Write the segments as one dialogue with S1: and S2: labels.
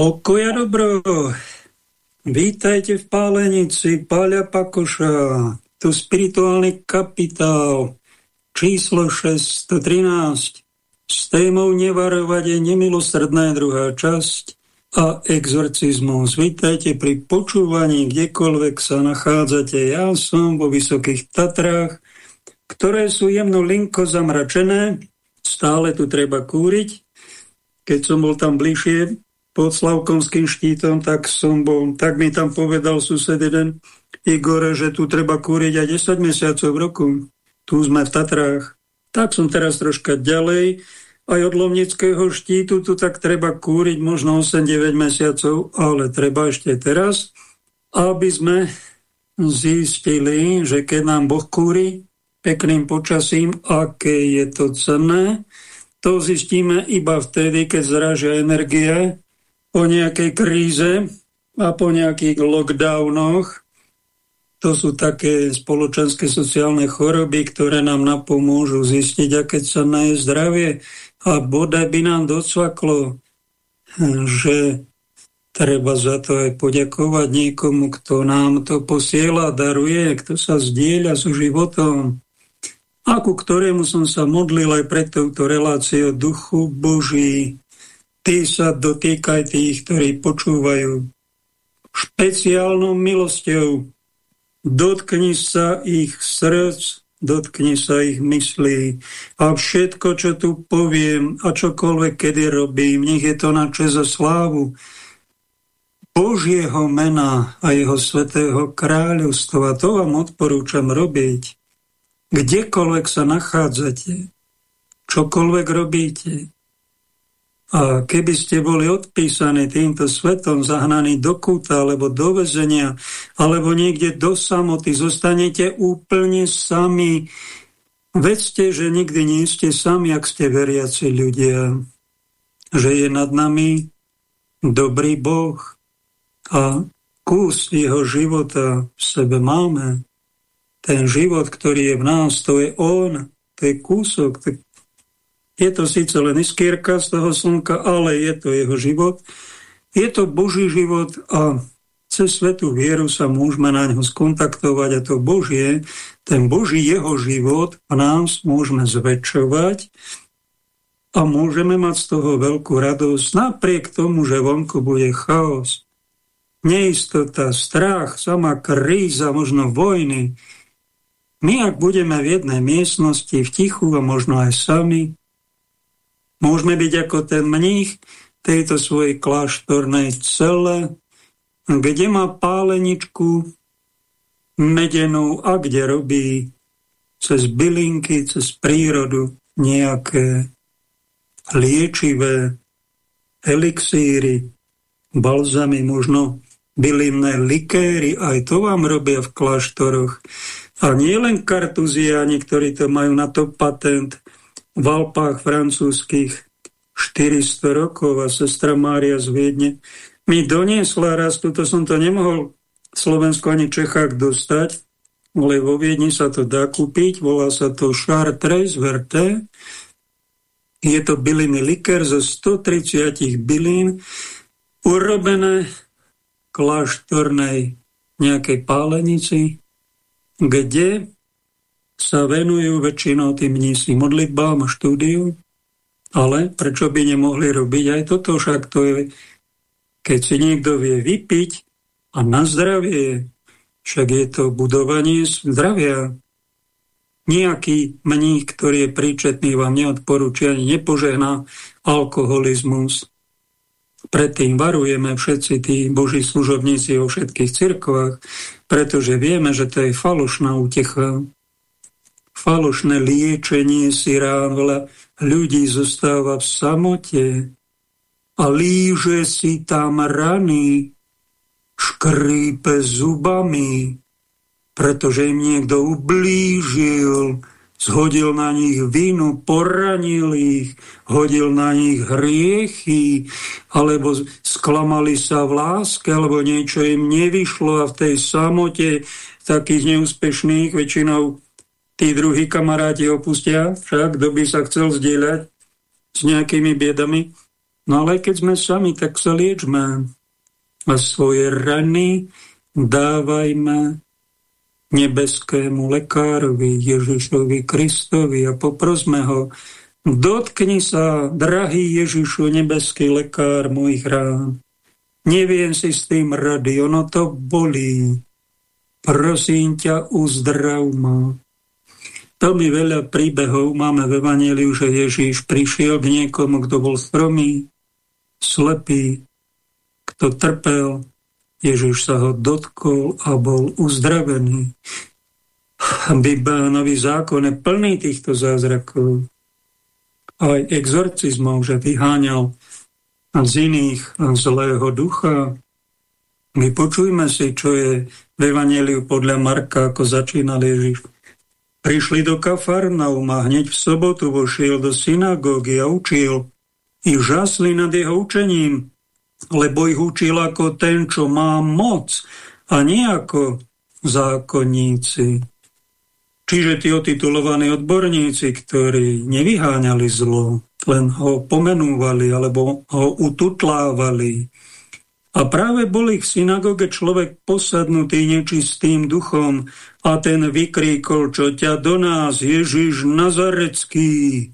S1: Pokoja dobro. Vítajte v Pálenici Páľa Pakoša. Tu spirituálny kapitál číslo 613 s témou Nevarovať je nemilosrdná druhá časť a exorcizmus. Vítajte pri počúvaní, kdekoľvek sa nachádzate. Ja som vo Vysokých Tatrách, ktoré sú jemno linko zamračené. Stále tu treba kúriť. Keď som bol tam bližšie, pod Slavkovským štítom, tak som bol, tak mi tam povedal sused jeden Igor, že tu treba kúriť aj 10 mesiacov v roku. Tu sme v Tatrách. Tak som teraz troška ďalej. Aj od Lovnického štítu tu tak treba kúriť možno 8-9 mesiacov, ale treba ešte teraz, aby sme zistili, že keď nám Boh kúri pekným počasím, aké je to cenné, to zistíme iba vtedy, keď zražia energie po nejakej kríze a po nejakých lockdownoch. To sú také spoločenské sociálne choroby, ktoré nám napomôžu zistiť, aké sa je zdravie. A bodaj by nám docvaklo, že treba za to aj poďakovať niekomu, kto nám to posiela, daruje, kto sa zdieľa so životom a ku ktorému som sa modlil aj pred touto reláciou Duchu Boží, Ty sa dotýkaj tých, ktorí počúvajú. Špeciálnou milosťou dotkni sa ich srdc, dotkni sa ich myslí a všetko, čo tu poviem a čokoľvek, kedy robím, nech je to na čas a slávu Božieho mena a jeho svetého kráľovstva. To vám odporúčam robiť. Kdekoľvek sa nachádzate, čokoľvek robíte, a keby ste boli odpísaní týmto svetom, zahnaní do kúta, alebo do väzenia, alebo niekde do samoty, zostanete úplne sami. Vedzte, že nikdy nie ste sami, ak ste veriaci ľudia. Že je nad nami dobrý Boh a kus jeho života v sebe máme. Ten život, ktorý je v nás, to je On, to je kúsok, to je to síce len iskierka z toho slnka, ale je to jeho život. Je to Boží život a cez svetú vieru sa môžeme na ňo skontaktovať a to Božie, ten Boží jeho život v nás môžeme zväčšovať a môžeme mať z toho veľkú radosť napriek tomu, že vonku bude chaos, neistota, strach, sama kríza, možno vojny. My, ak budeme v jednej miestnosti, v tichu a možno aj sami, Môžeme byť ako ten mních tejto svojej kláštornej cele, kde má páleničku medenú a kde robí cez bylinky, cez prírodu nejaké liečivé elixíry, balzamy, možno bylinné likéry, aj to vám robia v kláštoroch. A nie len kartuziáni, ktorí to majú na to patent, v Alpách francúzských 400 rokov a sestra Mária z Viedne mi doniesla raz, tuto som to nemohol v Slovensku ani Čechách dostať, ale vo Viedni sa to dá kúpiť, volá sa to Chartres Verte. Je to byliny liker zo 130 bylín, urobené kláštornej nejakej pálenici, kde sa venujú väčšinou tým mnísi modlitbám a štúdiu, ale prečo by nemohli robiť aj toto, však to je, keď si niekto vie vypiť a na zdravie, však je to budovanie zdravia. Nejaký mních, ktorý je príčetný, vám neodporúči ani nepožehná alkoholizmus. Predtým varujeme všetci tí boží služobníci vo všetkých cirkvách, pretože vieme, že to je falošná útecha falošné liečenie si rán. Ľudí zostáva v samote a líže si tam rany, škrípe zubami, pretože im niekto ublížil, zhodil na nich vinu, poranil ich, hodil na nich hriechy, alebo sklamali sa v láske, alebo niečo im nevyšlo a v tej samote takých neúspešných väčšinou tí druhí kamaráti opustia, však kto by sa chcel zdieľať s nejakými biedami. No ale keď sme sami, tak sa liečme a svoje rany dávajme nebeskému lekárovi Ježišovi Kristovi a poprosme ho, dotkni sa, drahý Ježišu, nebeský lekár mojich rán. Neviem si s tým rady, ono to bolí. Prosím ťa, uzdrav ma. Veľmi veľa príbehov máme v Evangeliu, že Ježíš prišiel k niekomu, kto bol stromý, slepý, kto trpel. Ježíš sa ho dotkol a bol uzdravený. Biblia, nový zákon je plný týchto zázrakov. Aj exorcizmov, že vyháňal z iných zlého ducha. My počujme si, čo je v Evangeliu podľa Marka, ako začínal Ježiš. Prišli do Kafarnauma, hneď v sobotu vošiel do synagógy a učil. I žasli nad jeho učením, lebo ich učil ako ten, čo má moc, a nie ako zákonníci. Čiže tí otitulovaní odborníci, ktorí nevyháňali zlo, len ho pomenúvali alebo ho ututlávali, a práve boli v synagóge človek posadnutý nečistým duchom a ten vykríkol, čo ťa do nás, Ježiš Nazarecký,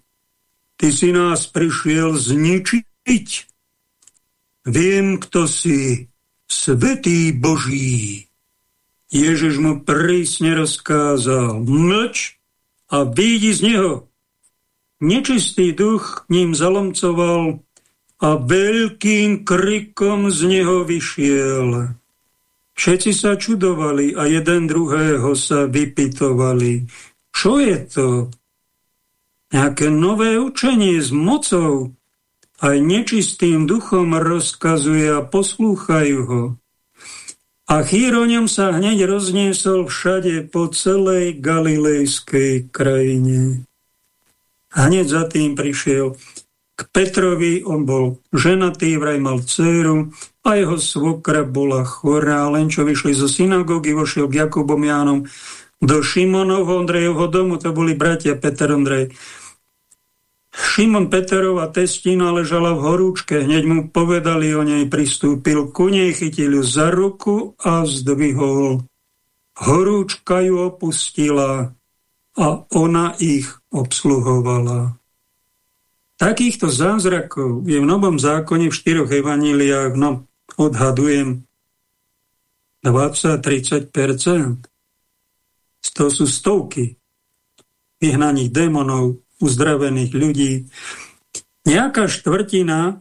S1: ty si nás prišiel zničiť. Viem, kto si, svetý Boží. Ježiš mu prísne rozkázal, mlč a výjdi z neho. Nečistý duch ním zalomcoval a veľkým krikom z neho vyšiel. Všetci sa čudovali a jeden druhého sa vypitovali. Čo je to? Nejaké nové učenie s mocou. Aj nečistým duchom rozkazuje a poslúchajú ho. A chýr sa hneď rozniesol všade po celej galilejskej krajine. Hneď za tým prišiel k Petrovi, on bol ženatý, vraj mal dceru a jeho svokra bola chorá. Len čo vyšli zo synagógy, vošiel k Jakubom Jánom do Šimonovho Ondrejovho domu, to boli bratia Peter Ondrej. Šimon Peterová testina ležala v horúčke, hneď mu povedali o nej, pristúpil ku nej, chytil ju za ruku a zdvihol. Horúčka ju opustila a ona ich obsluhovala. Takýchto zázrakov je v Novom zákone v štyroch evaníliách, no odhadujem 20-30%. To sú stovky vyhnaných démonov, uzdravených ľudí. Nejaká štvrtina,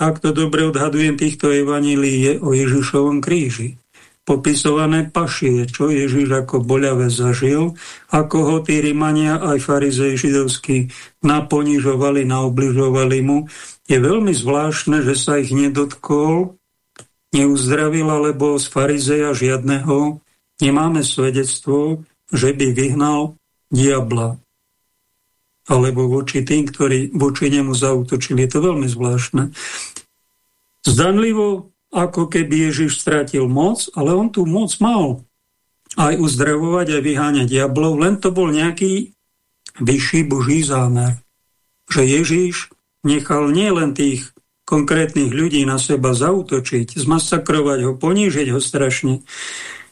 S1: ak to dobre odhadujem, týchto evanílií je o Ježišovom kríži. Popisované pašie, čo Ježiš ako boľavé zažil, ako ho tí Rimania aj farizej židovskí naponižovali, naobližovali mu. Je veľmi zvláštne, že sa ich nedotkol, neuzdravil, alebo z farizeja žiadneho nemáme svedectvo, že by vyhnal diabla alebo voči tým, ktorí voči nemu zautočili. Je to veľmi zvláštne. Zdanlivo ako keby Ježiš stratil moc, ale on tú moc mal aj uzdravovať, aj vyháňať diablov, len to bol nejaký vyšší boží zámer. Že Ježiš nechal nielen tých konkrétnych ľudí na seba zautočiť, zmasakrovať ho, ponížiť ho strašne,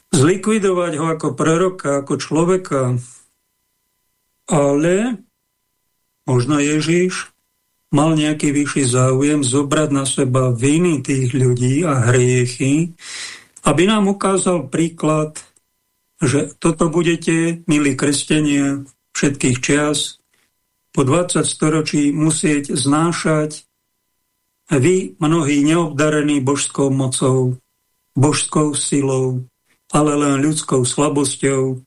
S1: zlikvidovať ho ako proroka, ako človeka, ale možno Ježiš mal nejaký vyšší záujem zobrať na seba viny tých ľudí a hriechy, aby nám ukázal príklad, že toto budete, milí kresťania všetkých čias, po 20 storočí musieť znášať vy, mnohí neobdarení božskou mocou, božskou silou, ale len ľudskou slabosťou,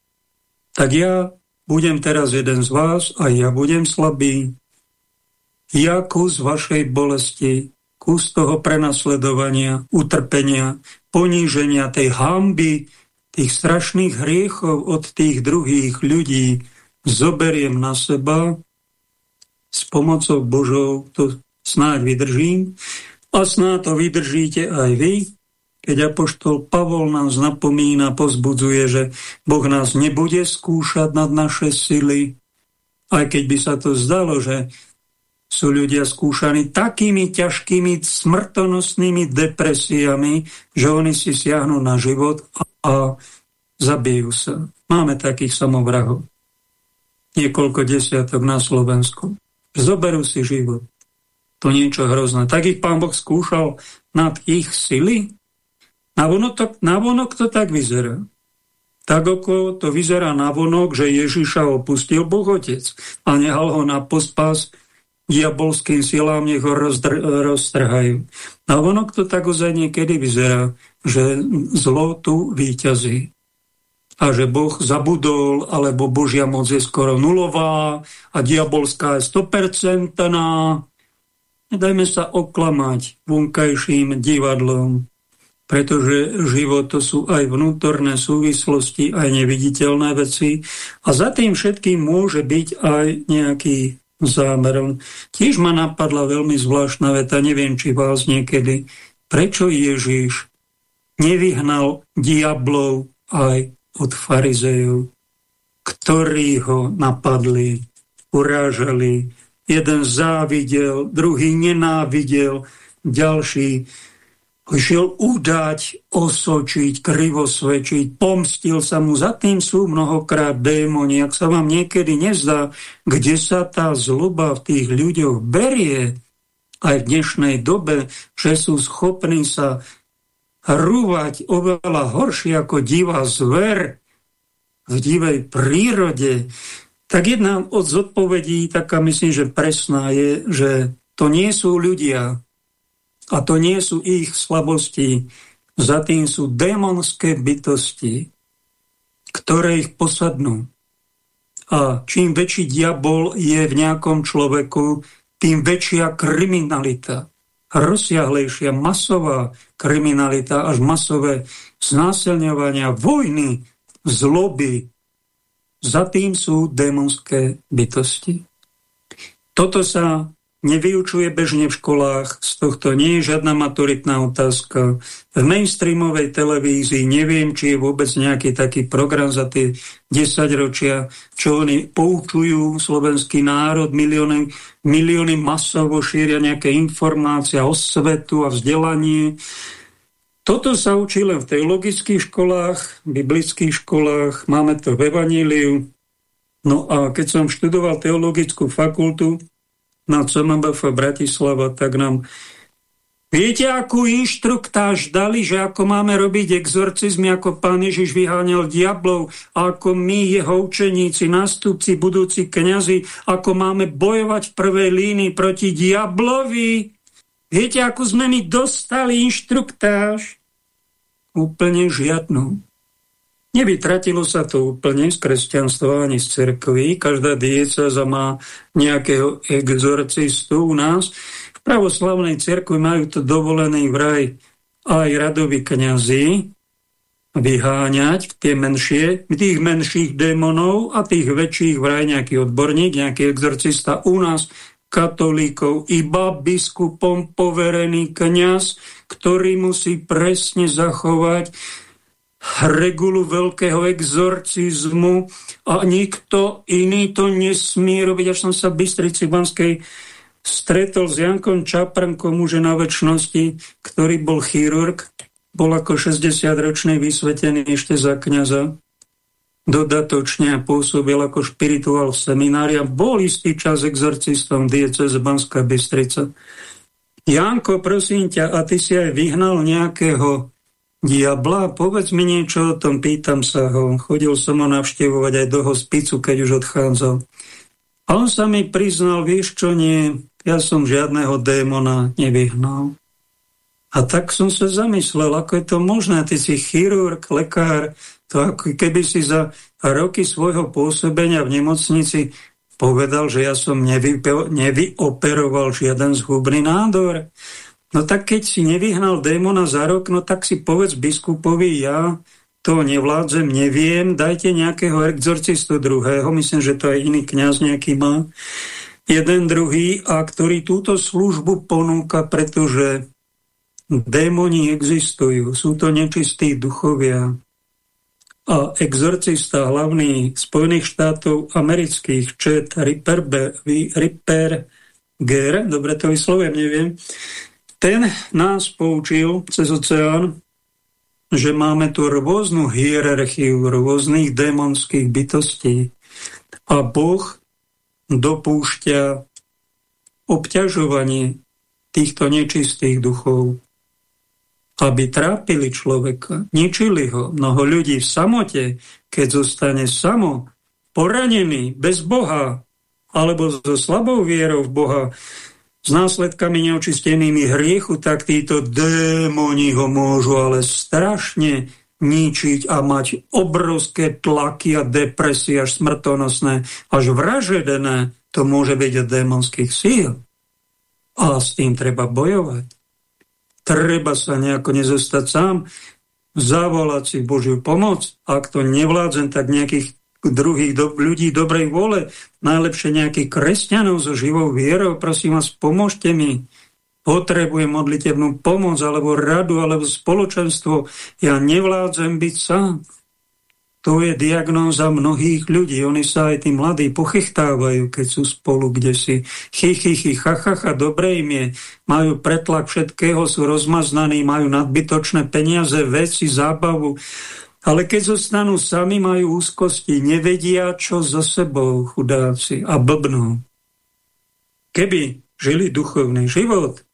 S1: tak ja budem teraz jeden z vás a ja budem slabý, ja kus vašej bolesti, kus toho prenasledovania, utrpenia, poníženia, tej hamby, tých strašných hriechov od tých druhých ľudí zoberiem na seba, s pomocou Božou to snáď vydržím a snáď to vydržíte aj vy, keď Apoštol Pavol nás napomína, pozbudzuje, že Boh nás nebude skúšať nad naše sily, aj keď by sa to zdalo, že sú ľudia skúšaní takými ťažkými smrtonosnými depresiami, že oni si siahnu na život a, zabijú sa. Máme takých samovrahov. Niekoľko desiatok na Slovensku. Zoberú si život. To niečo hrozné. Tak ich pán Boh skúšal nad ich sily? Navonok to, navonok to tak vyzerá. Tak ako to vyzerá navonok, že Ježiša opustil Boh Otec a nehal ho na pospas diabolským silám, nech ho roztrhajú. A ono to tak ozaj niekedy vyzerá, že zlo tu výťazí. A že Boh zabudol, alebo Božia moc je skoro nulová a diabolská je 100%. Nedajme sa oklamať vonkajším divadlom, pretože život to sú aj vnútorné súvislosti, aj neviditeľné veci a za tým všetkým môže byť aj nejaký zámerom. Tiež ma napadla veľmi zvláštna veta, neviem, či vás niekedy, prečo Ježiš nevyhnal diablov aj od farizejov, ktorí ho napadli, urážali. Jeden závidel, druhý nenávidel, ďalší Išiel udať, osočiť, krivosvedčiť, pomstil sa mu. Za tým sú mnohokrát démoni. Ak sa vám niekedy nezdá, kde sa tá zloba v tých ľuďoch berie, aj v dnešnej dobe, že sú schopní sa rúvať oveľa horšie ako divá zver v divej prírode, tak jedna od zodpovedí, taká myslím, že presná je, že to nie sú ľudia, a to nie sú ich slabosti, za tým sú démonské bytosti, ktoré ich posadnú. A čím väčší diabol je v nejakom človeku, tým väčšia kriminalita, rozsiahlejšia masová kriminalita, až masové znásilňovania, vojny, zloby. Za tým sú démonské bytosti. Toto sa nevyučuje bežne v školách, z tohto nie je žiadna maturitná otázka. V mainstreamovej televízii neviem, či je vôbec nejaký taký program za tie 10 ročia, čo oni poučujú slovenský národ, milióny, milióny masovo šíria nejaké informácie o svetu a vzdelanie. Toto sa učí len v teologických školách, biblických školách, máme to v Evaníliu. No a keď som študoval teologickú fakultu, na CMBF Bratislava, tak nám Viete, akú inštruktáž dali, že ako máme robiť exorcizmy, ako pán Ježiš vyháňal diablov, ako my, jeho učeníci, nástupci, budúci kňazi, ako máme bojovať v prvej línii proti diablovi. Viete, akú sme my dostali inštruktáž? úplne žiadnu. Nevytratilo sa to úplne z kresťanstva ani z cerkvy. Každá dieceza má nejakého exorcistu u nás. V pravoslavnej cerkvi majú to dovolený vraj aj radoví kniazy vyháňať tie menšie, tých menších démonov a tých väčších vraj nejaký odborník, nejaký exorcista u nás katolíkov, iba biskupom poverený kňaz, ktorý musí presne zachovať regulu veľkého exorcizmu a nikto iný to nesmie robiť. Až som sa v Bystrici Banskej stretol s Jankom Čaprnkom už na väčšnosti, ktorý bol chirurg, bol ako 60-ročný vysvetený ešte za kniaza dodatočne pôsobil ako špirituál v seminári a bol istý čas exorcistom diecez Banská Bystrica. Janko, prosím ťa, a ty si aj vyhnal nejakého diabla? Povedz mi niečo o tom, pýtam sa ho. Chodil som ho navštevovať aj do hospicu, keď už odchádzal. A on sa mi priznal, vieš čo nie, ja som žiadného démona nevyhnal. A tak som sa zamyslel, ako je to možné, ty si chirurg, lekár, to ako keby si za roky svojho pôsobenia v nemocnici povedal, že ja som nevy, nevyoperoval žiaden zhubný nádor. No tak keď si nevyhnal démona za rok, no tak si povedz biskupovi, ja to nevládzem, neviem, dajte nejakého exorcistu druhého, myslím, že to aj iný kňaz nejaký má, jeden druhý, a ktorý túto službu ponúka, pretože démoni existujú, sú to nečistí duchovia, a exorcista hlavný Spojených štátov amerických Chet Ripper, Ripper Ger, dobre to vyslovujem, neviem, ten nás poučil cez oceán, že máme tu rôznu hierarchiu rôznych démonských bytostí a Boh dopúšťa obťažovanie týchto nečistých duchov aby trápili človeka, ničili ho. Mnoho ľudí v samote, keď zostane samo, poranený, bez Boha, alebo so slabou vierou v Boha, s následkami neočistenými hriechu, tak títo démoni ho môžu ale strašne ničiť a mať obrovské tlaky a depresie až smrtonosné, až vražedené. To môže byť od démonských síl. A s tým treba bojovať treba sa nejako nezostať sám, zavolať si Božiu pomoc. Ak to nevládzem, tak nejakých druhých do, ľudí dobrej vôle, najlepšie nejakých kresťanov so živou vierou, prosím vás, pomôžte mi. Potrebujem modlitebnú pomoc, alebo radu, alebo spoločenstvo. Ja nevládzem byť sám. To je diagnóza mnohých ľudí. Oni sa aj tí mladí pochechtávajú, keď sú spolu kde si. Chy, chy, chy, cha, cha, cha, dobre im je. Majú pretlak všetkého, sú rozmaznaní, majú nadbytočné peniaze, veci, zábavu. Ale keď zostanú sami, majú úzkosti, nevedia, čo so sebou, chudáci, a blbnú. Keby žili duchovný život,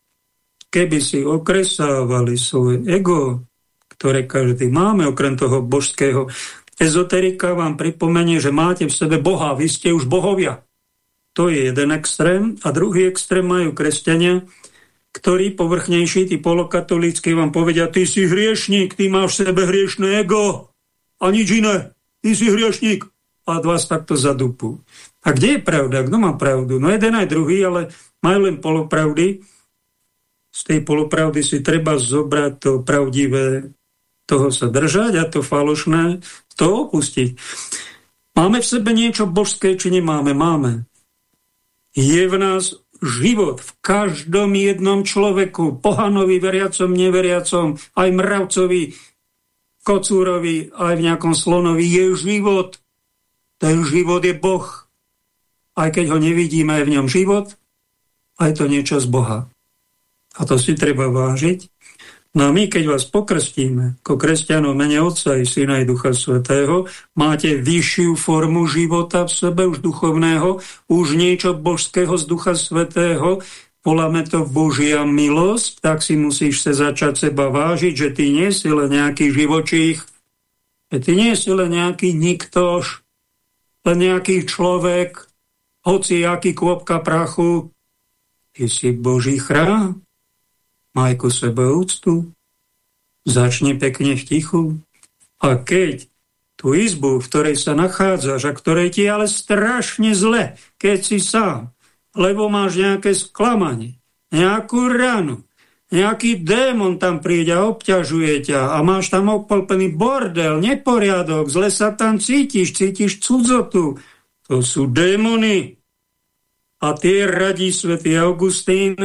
S1: keby si okresávali svoje ego, ktoré každý máme, okrem toho božského, Ezoterika vám pripomenie, že máte v sebe Boha, vy ste už bohovia. To je jeden extrém. A druhý extrém majú kresťania, ktorí povrchnejší, tí polokatolícky vám povedia, ty si hriešník, ty máš v sebe hriešné ego a nič iné. Ty si hriešník. A vás takto zadupú. A kde je pravda? Kto má pravdu? No jeden aj druhý, ale majú len polopravdy. Z tej polopravdy si treba zobrať to pravdivé, toho sa držať a to falošné to opustiť. Máme v sebe niečo božské, či nemáme? Máme. Je v nás život v každom jednom človeku, pohanovi, veriacom, neveriacom, aj mravcovi, kocúrovi, aj v nejakom slonovi, je život. Ten život je Boh. Aj keď ho nevidíme, je v ňom život, aj to niečo z Boha. A to si treba vážiť No a my, keď vás pokrstíme ako kresťanov mene Otca i Syna i Ducha Svetého, máte vyššiu formu života v sebe, už duchovného, už niečo božského z Ducha Svetého, voláme to Božia milosť, tak si musíš sa začať seba vážiť, že ty nie si len nejaký živočích, že ty nie si len nejaký niktož, len nejaký človek, hoci aký kôpka prachu, ty si Boží chrám, Maj ku sebe úctu, Začni pekne v tichu. A keď tú izbu, v ktorej sa nachádzaš a ktorej ti ale strašne zle, keď si sám, lebo máš nejaké sklamanie, nejakú ranu, nejaký démon tam príde a obťažuje ťa a máš tam opolpený bordel, neporiadok, zle sa tam cítiš, cítiš cudzotu. To sú démony. A tie radí svätý Augustín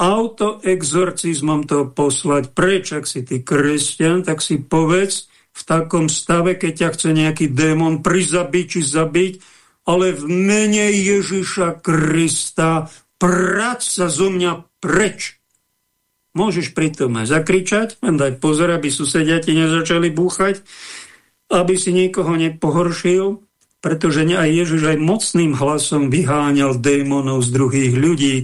S1: autoexorcizmom to poslať preč, ak si ty kresťan, tak si povedz v takom stave, keď ťa chce nejaký démon prizabiť či zabiť, ale v mene Ježiša Krista prať sa zo mňa preč. Môžeš pritom aj zakričať, len dať pozor, aby susedia ti nezačali búchať, aby si niekoho nepohoršil, pretože aj Ježiš aj mocným hlasom vyháňal démonov z druhých ľudí.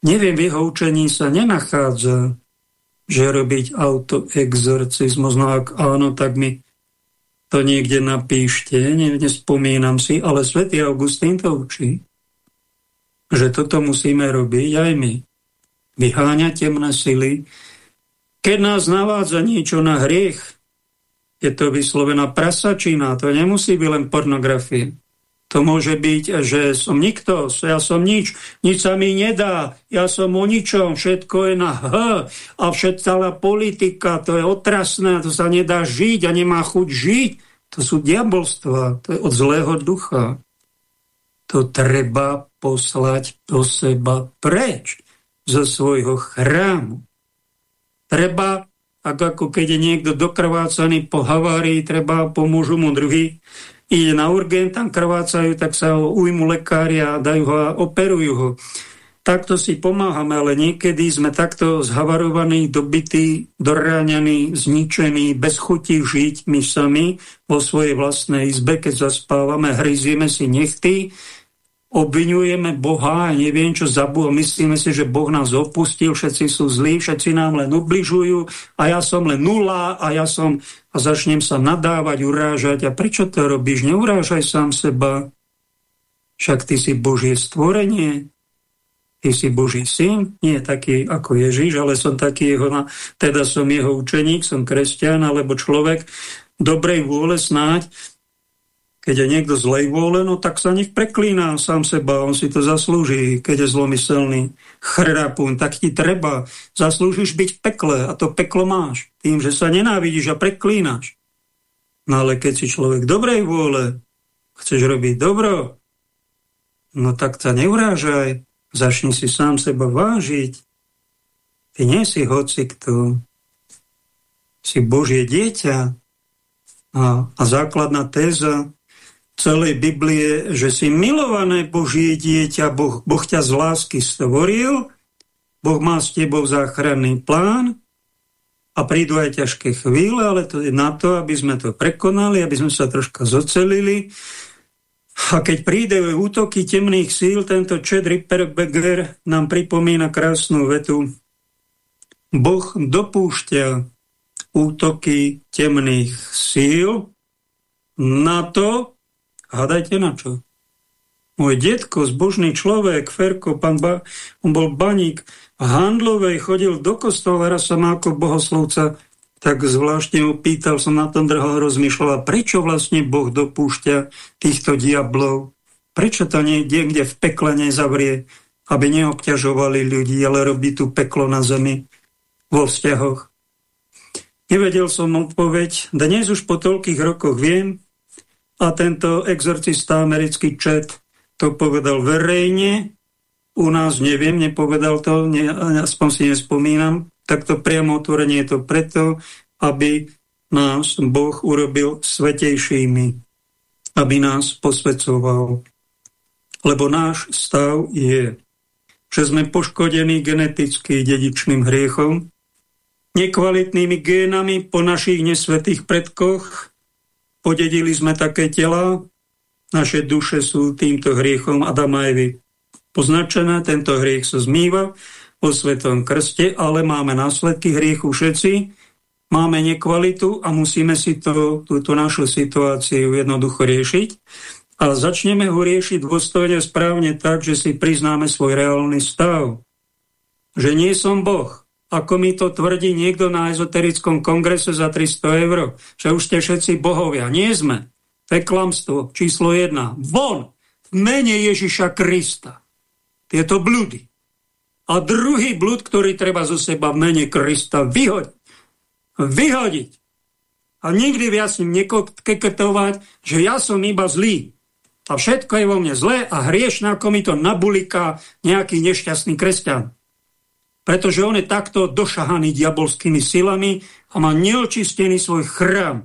S1: Neviem, v jeho učení sa nenachádza, že robiť autoexorcizmus. No ak áno, tak mi to niekde napíšte, ne, nespomínam si, ale svätý Augustín to učí, že toto musíme robiť aj my vyháňa temné sily. Keď nás navádza niečo na hriech, je to vyslovená prasačina, to nemusí byť len pornografie. To môže byť, že som nikto, ja som nič, nič sa mi nedá, ja som o ničom, všetko je na H a všetká politika, to je otrasné, to sa nedá žiť a nemá chuť žiť. To sú diabolstva, to je od zlého ducha. To treba poslať do seba preč zo svojho chrámu. Treba, ako keď je niekto dokrvácaný po havárii, treba pomôžu mu druhý, ide na urgent, tam krvácajú, tak sa ho ujmu lekári a dajú ho a operujú ho. Takto si pomáhame, ale niekedy sme takto zhavarovaní, dobití, doráňaní, zničení, bez chuti žiť my sami vo svojej vlastnej izbe, keď zaspávame, hryzieme si nechty, obvinujeme Boha a neviem čo za Boha. Myslíme si, že Boh nás opustil, všetci sú zlí, všetci nám len ubližujú a ja som len nula a ja som a začnem sa nadávať, urážať. A prečo to robíš? Neurážaj sám seba. Však ty si Božie stvorenie. Ty si Boží syn, nie taký ako Ježiš, ale som taký jeho, teda som jeho učeník, som kresťan alebo človek dobrej vôle snáď, keď je niekto zlej vôle, no tak sa nech preklína sám seba, on si to zaslúži, keď je zlomyselný chrapún, tak ti treba, zaslúžiš byť v pekle a to peklo máš, tým, že sa nenávidíš a preklínaš. No ale keď si človek dobrej vôle, chceš robiť dobro, no tak sa neurážaj, začni si sám seba vážiť. Ty nie si hoci kto, si Božie dieťa a, a základná téza celej Biblie, že si milované Božie dieťa, Boh, boh ťa z lásky stvoril, Boh má s tebou záchranný plán a prídu aj ťažké chvíle, ale to je na to, aby sme to prekonali, aby sme sa troška zocelili. A keď príde útoky temných síl, tento Chad Ripperberger nám pripomína krásnu vetu. Boh dopúšťa útoky temných síl na to, Hádajte na čo? Môj detko, zbožný človek, Ferko, pán ba, on bol baník, v Handlovej chodil do kostola, raz som ako bohoslovca, tak zvláštne opýtal, som na tom drhal, rozmýšľal, prečo vlastne Boh dopúšťa týchto diablov? Prečo to niekde v pekle nezavrie, aby neobťažovali ľudí, ale robí tu peklo na zemi vo vzťahoch? Nevedel som odpoveď. Dnes už po toľkých rokoch viem, a tento exorcista americký čet to povedal verejne, u nás neviem, nepovedal to, ne, aspoň si nespomínam, tak to priamo otvorenie je to preto, aby nás Boh urobil svetejšími, aby nás posvedcoval. Lebo náš stav je, že sme poškodení geneticky dedičným hriechom, nekvalitnými génami po našich nesvetých predkoch, Podedili sme také tela, naše duše sú týmto hriechom Adama Evy poznačené, tento hriech sa zmýva vo Svetom krste, ale máme následky hriechu všetci, máme nekvalitu a musíme si to, túto našu situáciu jednoducho riešiť. A začneme ho riešiť dôstojne správne tak, že si priznáme svoj reálny stav. Že nie som Boh, ako mi to tvrdí niekto na ezoterickom kongrese za 300 eur, že už ste všetci bohovia. Nie sme. To je klamstvo číslo jedna. Von! V mene Ježiša Krista. Tieto blúdy. A druhý blúd, ktorý treba zo seba v mene Krista vyhodiť. Vyhodiť. A nikdy viac nekeketovať, že ja som iba zlý. A všetko je vo mne zlé a hriešne, ako mi to nabuliká nejaký nešťastný kresťan pretože on je takto došahaný diabolskými silami a má neočistený svoj chrám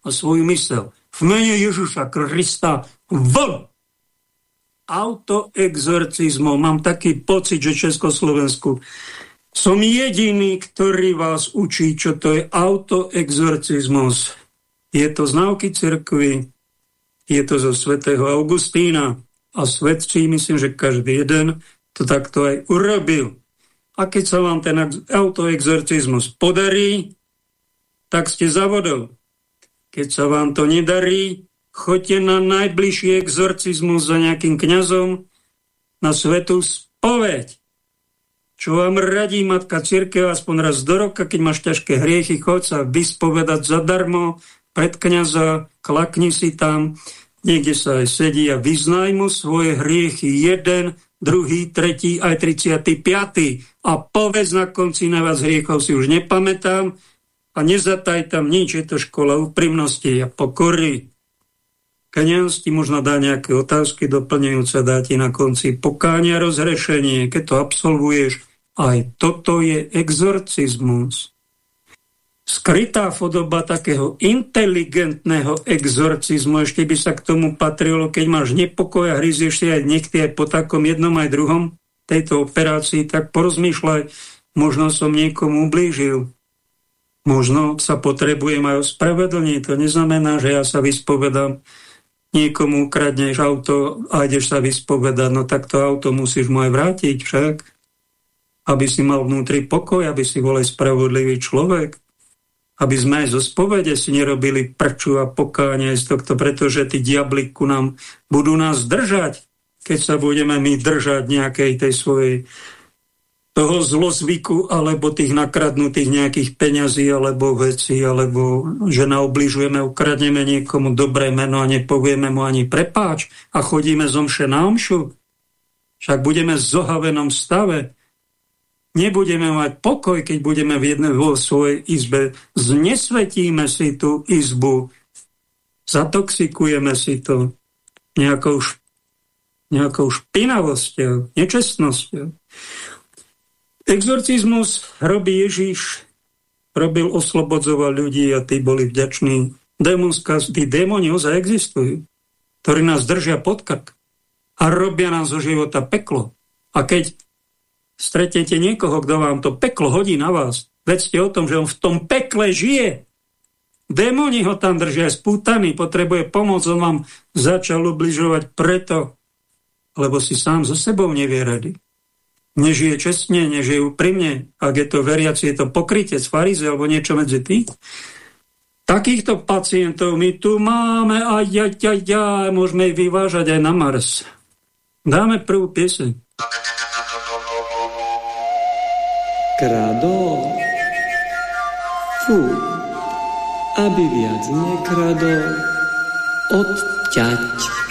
S1: a svoju mysel. V mene Ježuša Krista von! Autoexorcizmom. Mám taký pocit, že Československu som jediný, ktorý vás učí, čo to je autoexorcizmus. Je to z náuky cirkvy, je to zo svätého Augustína a svetčí, myslím, že každý jeden to takto aj urobil. A keď sa vám ten autoexorcizmus podarí, tak ste za vodou. Keď sa vám to nedarí, choďte na najbližší exorcizmus za nejakým kňazom na svetu spoveď. Čo vám radí Matka Církev aspoň raz do roka, keď máš ťažké hriechy, choď sa vyspovedať zadarmo pred kňaza, klakni si tam, niekde sa aj sedí a vyznaj mu svoje hriechy jeden druhý, tretí, aj 35. A povedz na konci na vás hriechov si už nepamätám a nezataj tam nič, je to škola úprimnosti a pokory. Kňaz ti možno dá nejaké otázky doplňujúce, dá ti na konci pokáňa rozhrešenie. Keď to absolvuješ, aj toto je exorcizmus skrytá podoba takého inteligentného exorcizmu. Ešte by sa k tomu patrilo, keď máš nepokoj a hryzieš si aj niekty aj po takom jednom aj druhom tejto operácii, tak porozmýšľaj, možno som niekomu ublížil. Možno sa potrebujem aj ospravedlniť. To neznamená, že ja sa vyspovedám. Niekomu ukradneš auto a ideš sa vyspovedať, no tak to auto musíš mu aj vrátiť však, aby si mal vnútri pokoj, aby si bol aj spravodlivý človek. Aby sme aj zo spovede si nerobili prču a pokáne z tohto, pretože tí diabli ku nám budú nás držať, keď sa budeme my držať nejakej tej svojej toho zlozvyku alebo tých nakradnutých nejakých peňazí alebo veci, alebo že naobližujeme, ukradneme niekomu dobré meno a nepovieme mu ani prepáč a chodíme zomše na omšu. Však budeme v zohavenom stave, nebudeme mať pokoj, keď budeme v jednej vo svojej izbe. Znesvetíme si tú izbu, zatoxikujeme si to nejakou, nejakou špinavosťou, nečestnosťou. Exorcizmus robí Ježíš, robil, oslobodzoval ľudí a tí boli vďační. Démonská, tí démoni ozaj existujú, ktorí nás držia pod krk a robia nám zo života peklo. A keď stretnete niekoho, kto vám to peklo hodí na vás, vedzte o tom, že on v tom pekle žije. Démoni ho tam držia spútaný, potrebuje pomoc, on vám začal ubližovať preto, lebo si sám so sebou nevie rady. Nežije čestne, nežije úprimne. Ak je to veriaci, je to pokrytec, farize alebo niečo medzi tým. Takýchto pacientov my tu máme a ja, ja, ja, môžeme ich vyvážať aj na Mars. Dáme prvú pieseň.
S2: kradol. Fú, aby viac nekradol, odťať.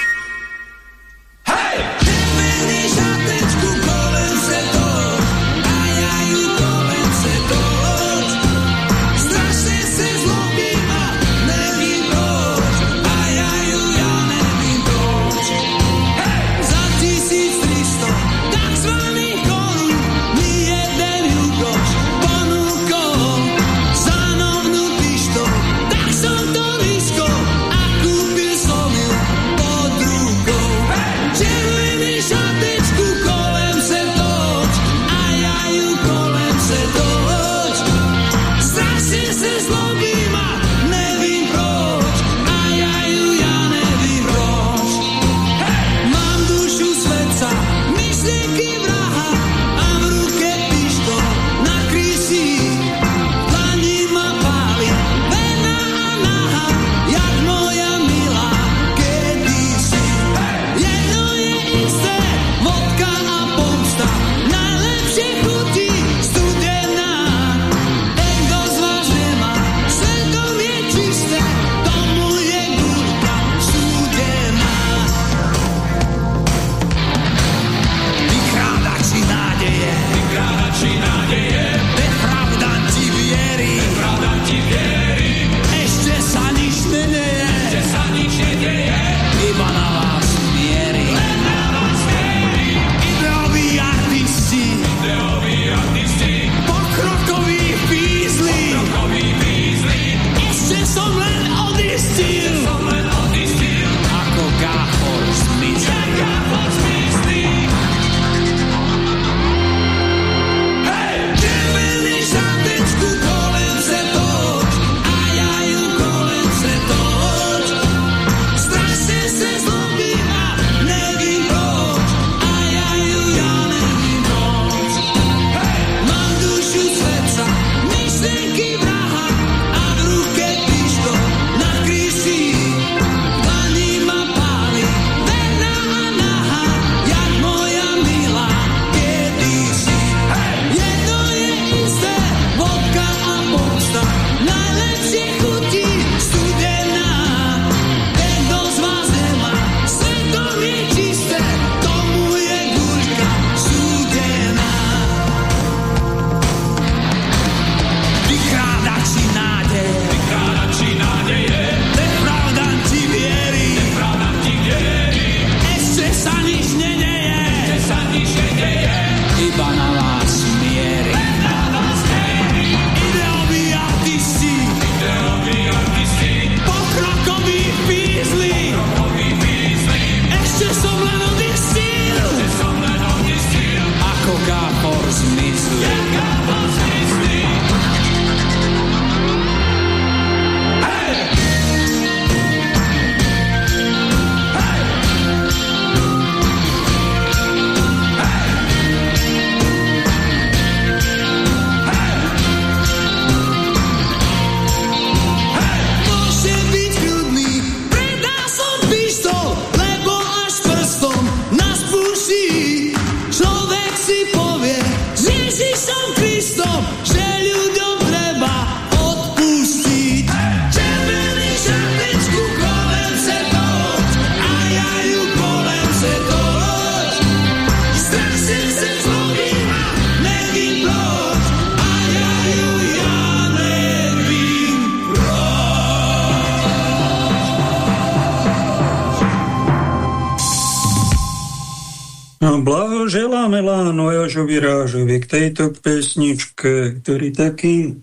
S1: Blahoželáme Láno Jožovi Rážovi k tejto pesničke, ktorý taký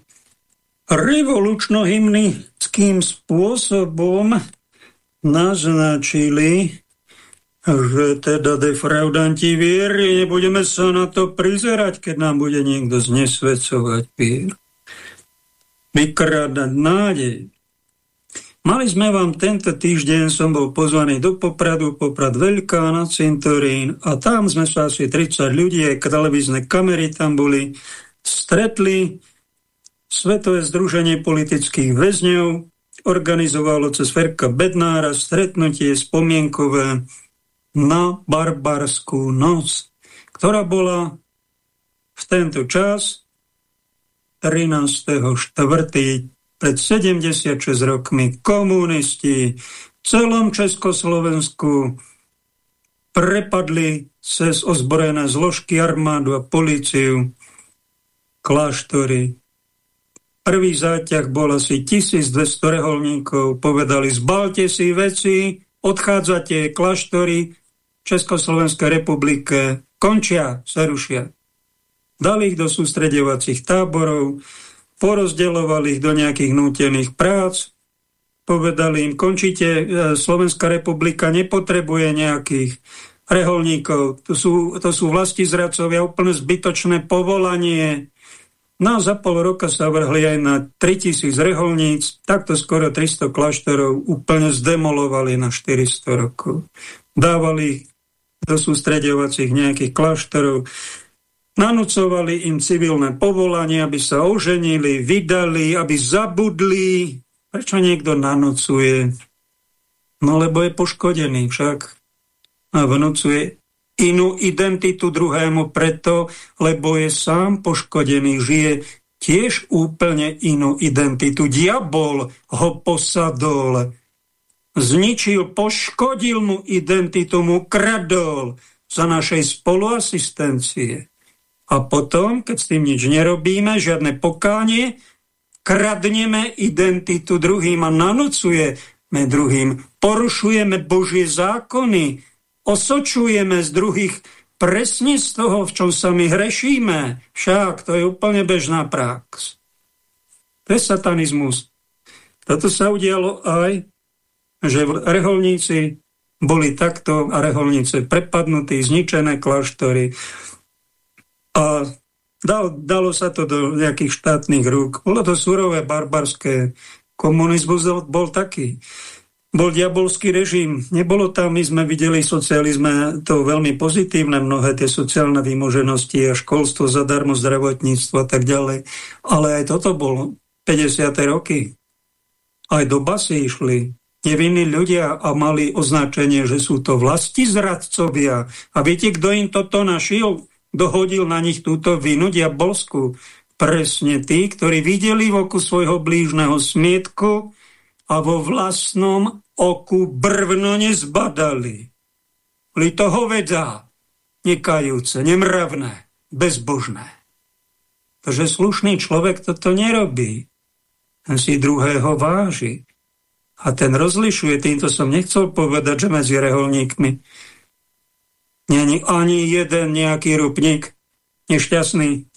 S1: revolučno-hymnickým spôsobom naznačili, že teda defraudanti viery, nebudeme sa na to prizerať, keď nám bude niekto znesvedcovať vier. Vykrádať nádej. Mali sme vám tento týždeň, som bol pozvaný do Popradu, Poprad Veľká na cintorín a tam sme sa asi 30 ľudí, aj televízne kamery tam boli, stretli Svetové združenie politických väzňov, organizovalo cez Ferka Bednára stretnutie spomienkové na barbarskú noc, ktorá bola v tento čas 13.4 pred 76 rokmi komunisti v celom Československu prepadli cez ozbrojené zložky armádu a policiu kláštory. Prvý záťah bol asi 1200 reholníkov. Povedali, zbalte si veci, odchádzate kláštory Československej republike, končia, sa rušia. Dali ich do sústredovacích táborov, porozdeľovali ich do nejakých nútených prác, povedali im, končite, e, Slovenská republika nepotrebuje nejakých reholníkov, to sú, to sú vlasti zradcovia, úplne zbytočné povolanie. No a za pol roka sa vrhli aj na 3000 reholníc, takto skoro 300 kláštorov úplne zdemolovali na 400 rokov. Dávali ich do sústredovacích nejakých kláštorov, Nanúcovali im civilné povolanie, aby sa oženili, vydali, aby zabudli. Prečo niekto nanúcuje? No lebo je poškodený však. A vnúcuje inú identitu druhému preto, lebo je sám poškodený, žije tiež úplne inú identitu. Diabol ho posadol, zničil, poškodil mu identitu, mu kradol za našej spoluasistencie. A potom, keď s tým nič nerobíme, žiadne pokánie, kradneme identitu druhým a nanocujeme druhým, porušujeme Božie zákony, osočujeme z druhých presne z toho, v čom sa my hrešíme. Však to je úplne bežná prax. To je satanizmus. Toto sa udialo aj, že reholníci boli takto a reholníci prepadnutí, zničené kláštory, a dal, dalo sa to do nejakých štátnych rúk. Bolo to surové, barbarské. Komunizmus bol taký. Bol diabolský režim. Nebolo tam, my sme videli socializme to veľmi pozitívne, mnohé tie sociálne výmoženosti a školstvo zadarmo, zdravotníctvo a tak ďalej. Ale aj toto bolo 50. roky. Aj do basy išli nevinní ľudia a mali označenie, že sú to vlasti zradcovia. A viete, kto im toto našiel? Dohodil na nich túto vinu diabolskú. Presne tí, ktorí videli v oku svojho blížneho smietku a vo vlastnom oku brvno nezbadali. Boli toho vedá, nekajúce, nemravné, bezbožné. Takže slušný človek toto nerobí. Ten si druhého váži. A ten rozlišuje, týmto som nechcel povedať, že medzi reholníkmi Není ani jeden nejaký rupník nešťastný.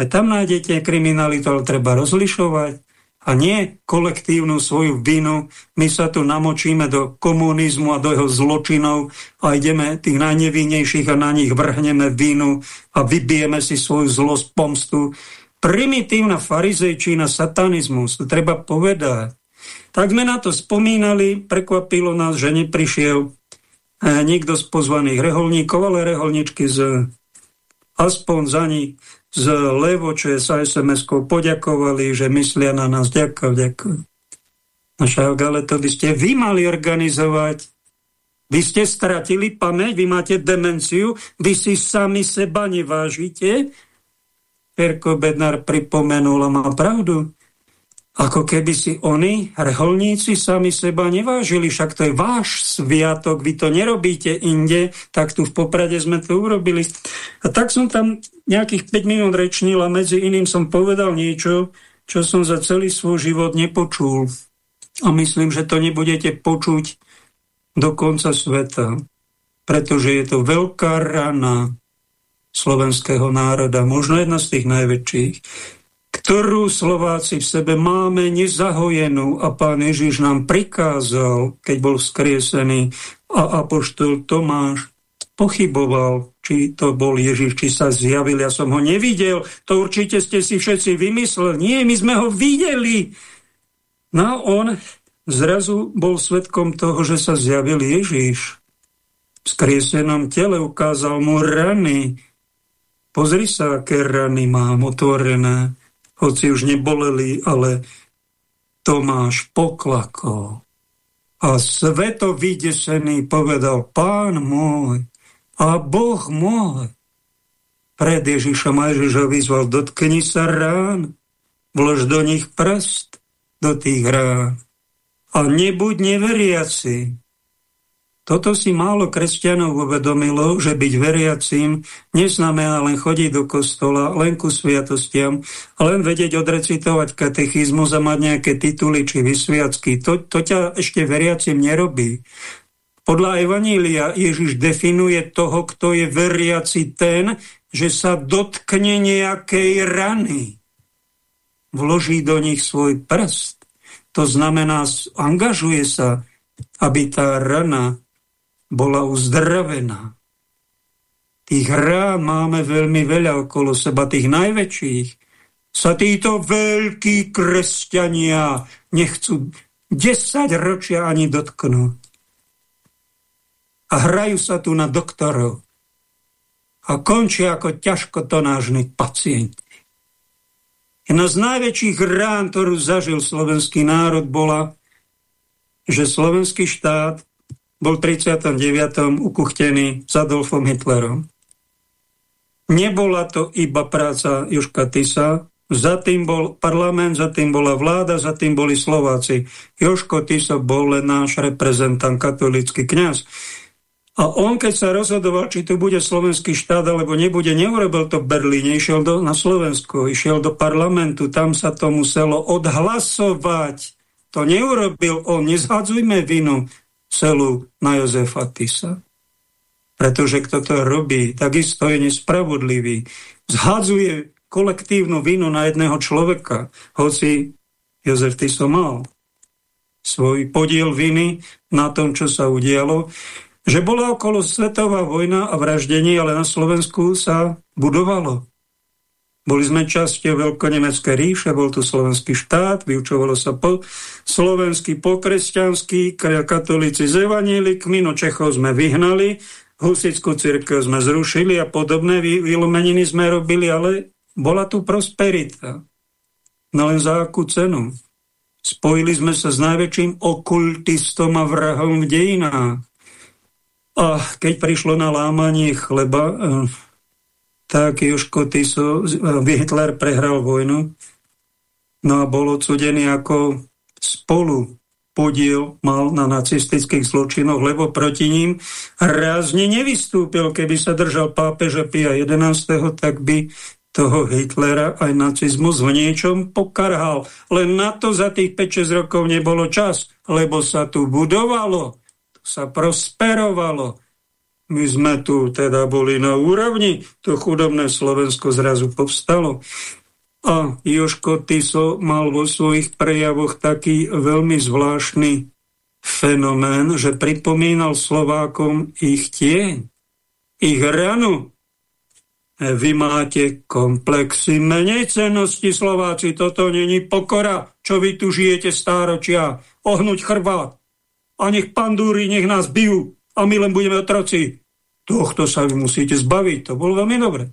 S1: Aj tam nájdete kriminalitu, ale treba rozlišovať. a nie kolektívnu svoju vinu. My sa tu namočíme do komunizmu a do jeho zločinov a ideme tých najnevinnejších a na nich vrhneme vinu a vybijeme si svoju zlosť, pomstu. Primitívna farizejčina, satanizmus, to treba povedať. Tak sme na to spomínali, prekvapilo nás, že neprišiel nikto z pozvaných reholníkov, ale reholničky z aspoň za nich z Levo, čo je sa SMS-kou, poďakovali, že myslia na nás. Ďakujem, ďakujem. No ale to by ste vy mali organizovať. Vy ste stratili pamäť, vy máte demenciu, vy si sami seba nevážite. Perko Bednar pripomenul a má pravdu. Ako keby si oni, reholníci, sami seba nevážili, však to je váš sviatok, vy to nerobíte inde, tak tu v Poprade sme to urobili. A tak som tam nejakých 5 minút rečnil a medzi iným som povedal niečo, čo som za celý svoj život nepočul. A myslím, že to nebudete počuť do konca sveta, pretože je to veľká rana slovenského národa, možno jedna z tých najväčších ktorú Slováci v sebe máme nezahojenú a pán Ježiš nám prikázal, keď bol skriesený a apoštol Tomáš pochyboval, či to bol Ježiš, či sa zjavil. Ja som ho nevidel, to určite ste si všetci vymysleli. Nie, my sme ho videli. No on zrazu bol svetkom toho, že sa zjavil Ježiš. V skriesenom tele ukázal mu rany. Pozri sa, aké rany mám otvorené hoci už neboleli, ale Tomáš poklakol. A sveto vydesený povedal, pán môj a Boh môj. Pred Ježišom a Ježiš ho vyzval, dotkni sa rán, vlož do nich prst, do tých rán. A nebuď neveriaci, toto si málo kresťanov uvedomilo, že byť veriacím neznamená len chodiť do kostola, len ku sviatostiam, len vedieť odrecitovať katechizmus a mať nejaké tituly či vysviacky. To, to ťa ešte veriacím nerobí. Podľa Evanília Ježiš definuje toho, kto je veriaci ten, že sa dotkne nejakej rany. Vloží do nich svoj prst. To znamená, angažuje sa, aby tá rana bola uzdravená. Tých rán máme veľmi veľa okolo seba, tých najväčších. Sa títo veľkí kresťania nechcú 10 ročia ani dotknúť. A hrajú sa tu na doktorov. A končia ako ťažkotonážni pacienti. Jedna z najväčších rán, ktorú zažil slovenský národ, bola, že slovenský štát bol 39. ukuchtený s Adolfom Hitlerom. Nebola to iba práca Juška Tisa, za tým bol parlament, za tým bola vláda, za tým boli Slováci. Joško Tiso bol len náš reprezentant, katolický kňaz. A on, keď sa rozhodoval, či tu bude slovenský štát, alebo nebude, neurobil to v Berlíne, išiel do, na Slovensko, išiel do parlamentu, tam sa to muselo odhlasovať. To neurobil on, nezhadzujme vinu celú na Jozefa Tisa. Pretože kto to robí, takisto je nespravodlivý. Zhadzuje kolektívnu vinu na jedného človeka, hoci Jozef Tiso mal svoj podiel viny na tom, čo sa udialo, že bola okolo svetová vojna a vraždenie, ale na Slovensku sa budovalo. Boli sme časťou Veľkonemeckej ríše, bol tu slovenský štát, vyučovalo sa po slovensky, po kresťansky, katolíci s evanílikmi, no Čechov sme vyhnali, Husickú církev sme zrušili a podobné vylomeniny sme robili, ale bola tu prosperita. No len za akú cenu? Spojili sme sa s najväčším okultistom a vrahom v dejinách. A keď prišlo na lámanie chleba, eh, tak Joško Tiso, Hitler prehral vojnu, no a bol odsudený ako spolu podiel mal na nacistických zločinoch, lebo proti ním rázne nevystúpil. Keby sa držal pápeža Pia 11., tak by toho Hitlera aj nacizmus v niečom pokarhal. Len na to za tých 5-6 rokov nebolo čas, lebo sa tu budovalo, sa prosperovalo, my sme tu teda boli na úrovni, to chudobné Slovensko zrazu povstalo. A Joško Tiso mal vo svojich prejavoch taký veľmi zvláštny fenomén, že pripomínal Slovákom ich tieň, ich ranu. Vy máte komplexy menej cennosti, Slováci, toto není pokora, čo vy tu žijete stáročia, ohnúť chrbát. A nech pandúry, nech nás bijú a my len budeme otroci. Tohto sa vy musíte zbaviť, to bolo veľmi dobre.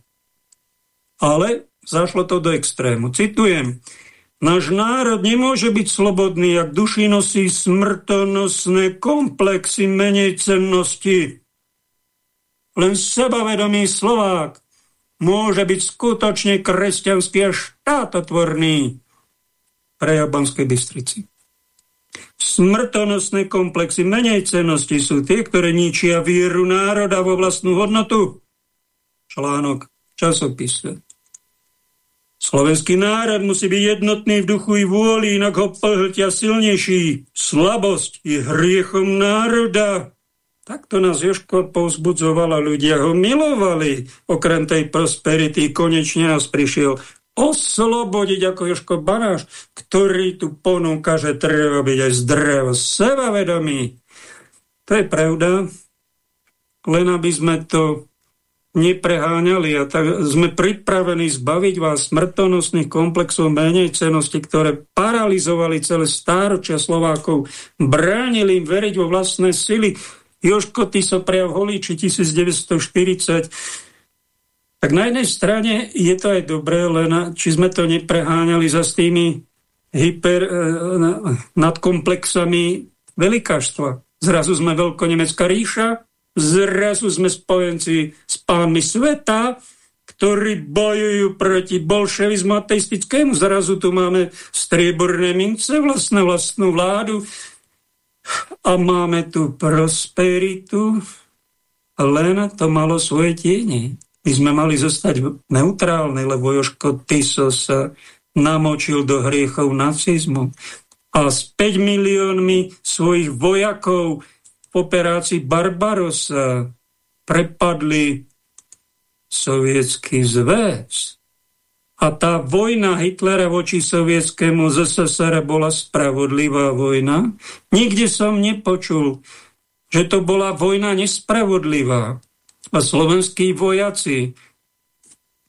S1: Ale zašlo to do extrému. Citujem, Náš národ nemôže byť slobodný, ak duši nosí smrtonosné komplexy menej cennosti. Len sebavedomý Slovák môže byť skutočne kresťanský a štátotvorný pre Jabanskej Bystrici. Smrtonosné komplexy menej cennosti sú tie, ktoré ničia víru národa vo vlastnú hodnotu. Článok časopise. Slovenský národ musí byť jednotný v duchu i vôli, inak ho pohltia silnejší. Slabosť je hriechom národa. Takto nás Joško povzbudzovala, ľudia ho milovali. Okrem tej prosperity konečne nás prišiel oslobodiť ako Joško Banáš, ktorý tu ponúka, že treba byť aj zdravo sebavedomý. To je pravda, len aby sme to nepreháňali a tak sme pripravení zbaviť vás smrtonosných komplexov menej cenosti, ktoré paralizovali celé stáročia Slovákov, bránili im veriť vo vlastné sily. Joško Tiso prejav Holíči 1940 tak na jednej strane je to aj dobré, len či sme to nepreháňali za s tými hyper e, nad komplexami velikáštva. Zrazu sme veľkonemecká ríša, Zrazu sme spojenci s pánmi sveta, ktorí bojujú proti bolševizmu ateistickému. Zrazu tu máme strieborné mince, vlastne vlastnú vládu a máme tu prosperitu, len to malo svoje tiene. My sme mali zostať neutrálni, lebo Joško Tiso sa namočil do hriechov nacizmu a s 5 miliónmi svojich vojakov operácii Barbarosa prepadli sovietský zväz. A tá vojna Hitlera voči sovietskému ZSSR bola spravodlivá vojna. Nikde som nepočul, že to bola vojna nespravodlivá. A slovenskí vojaci,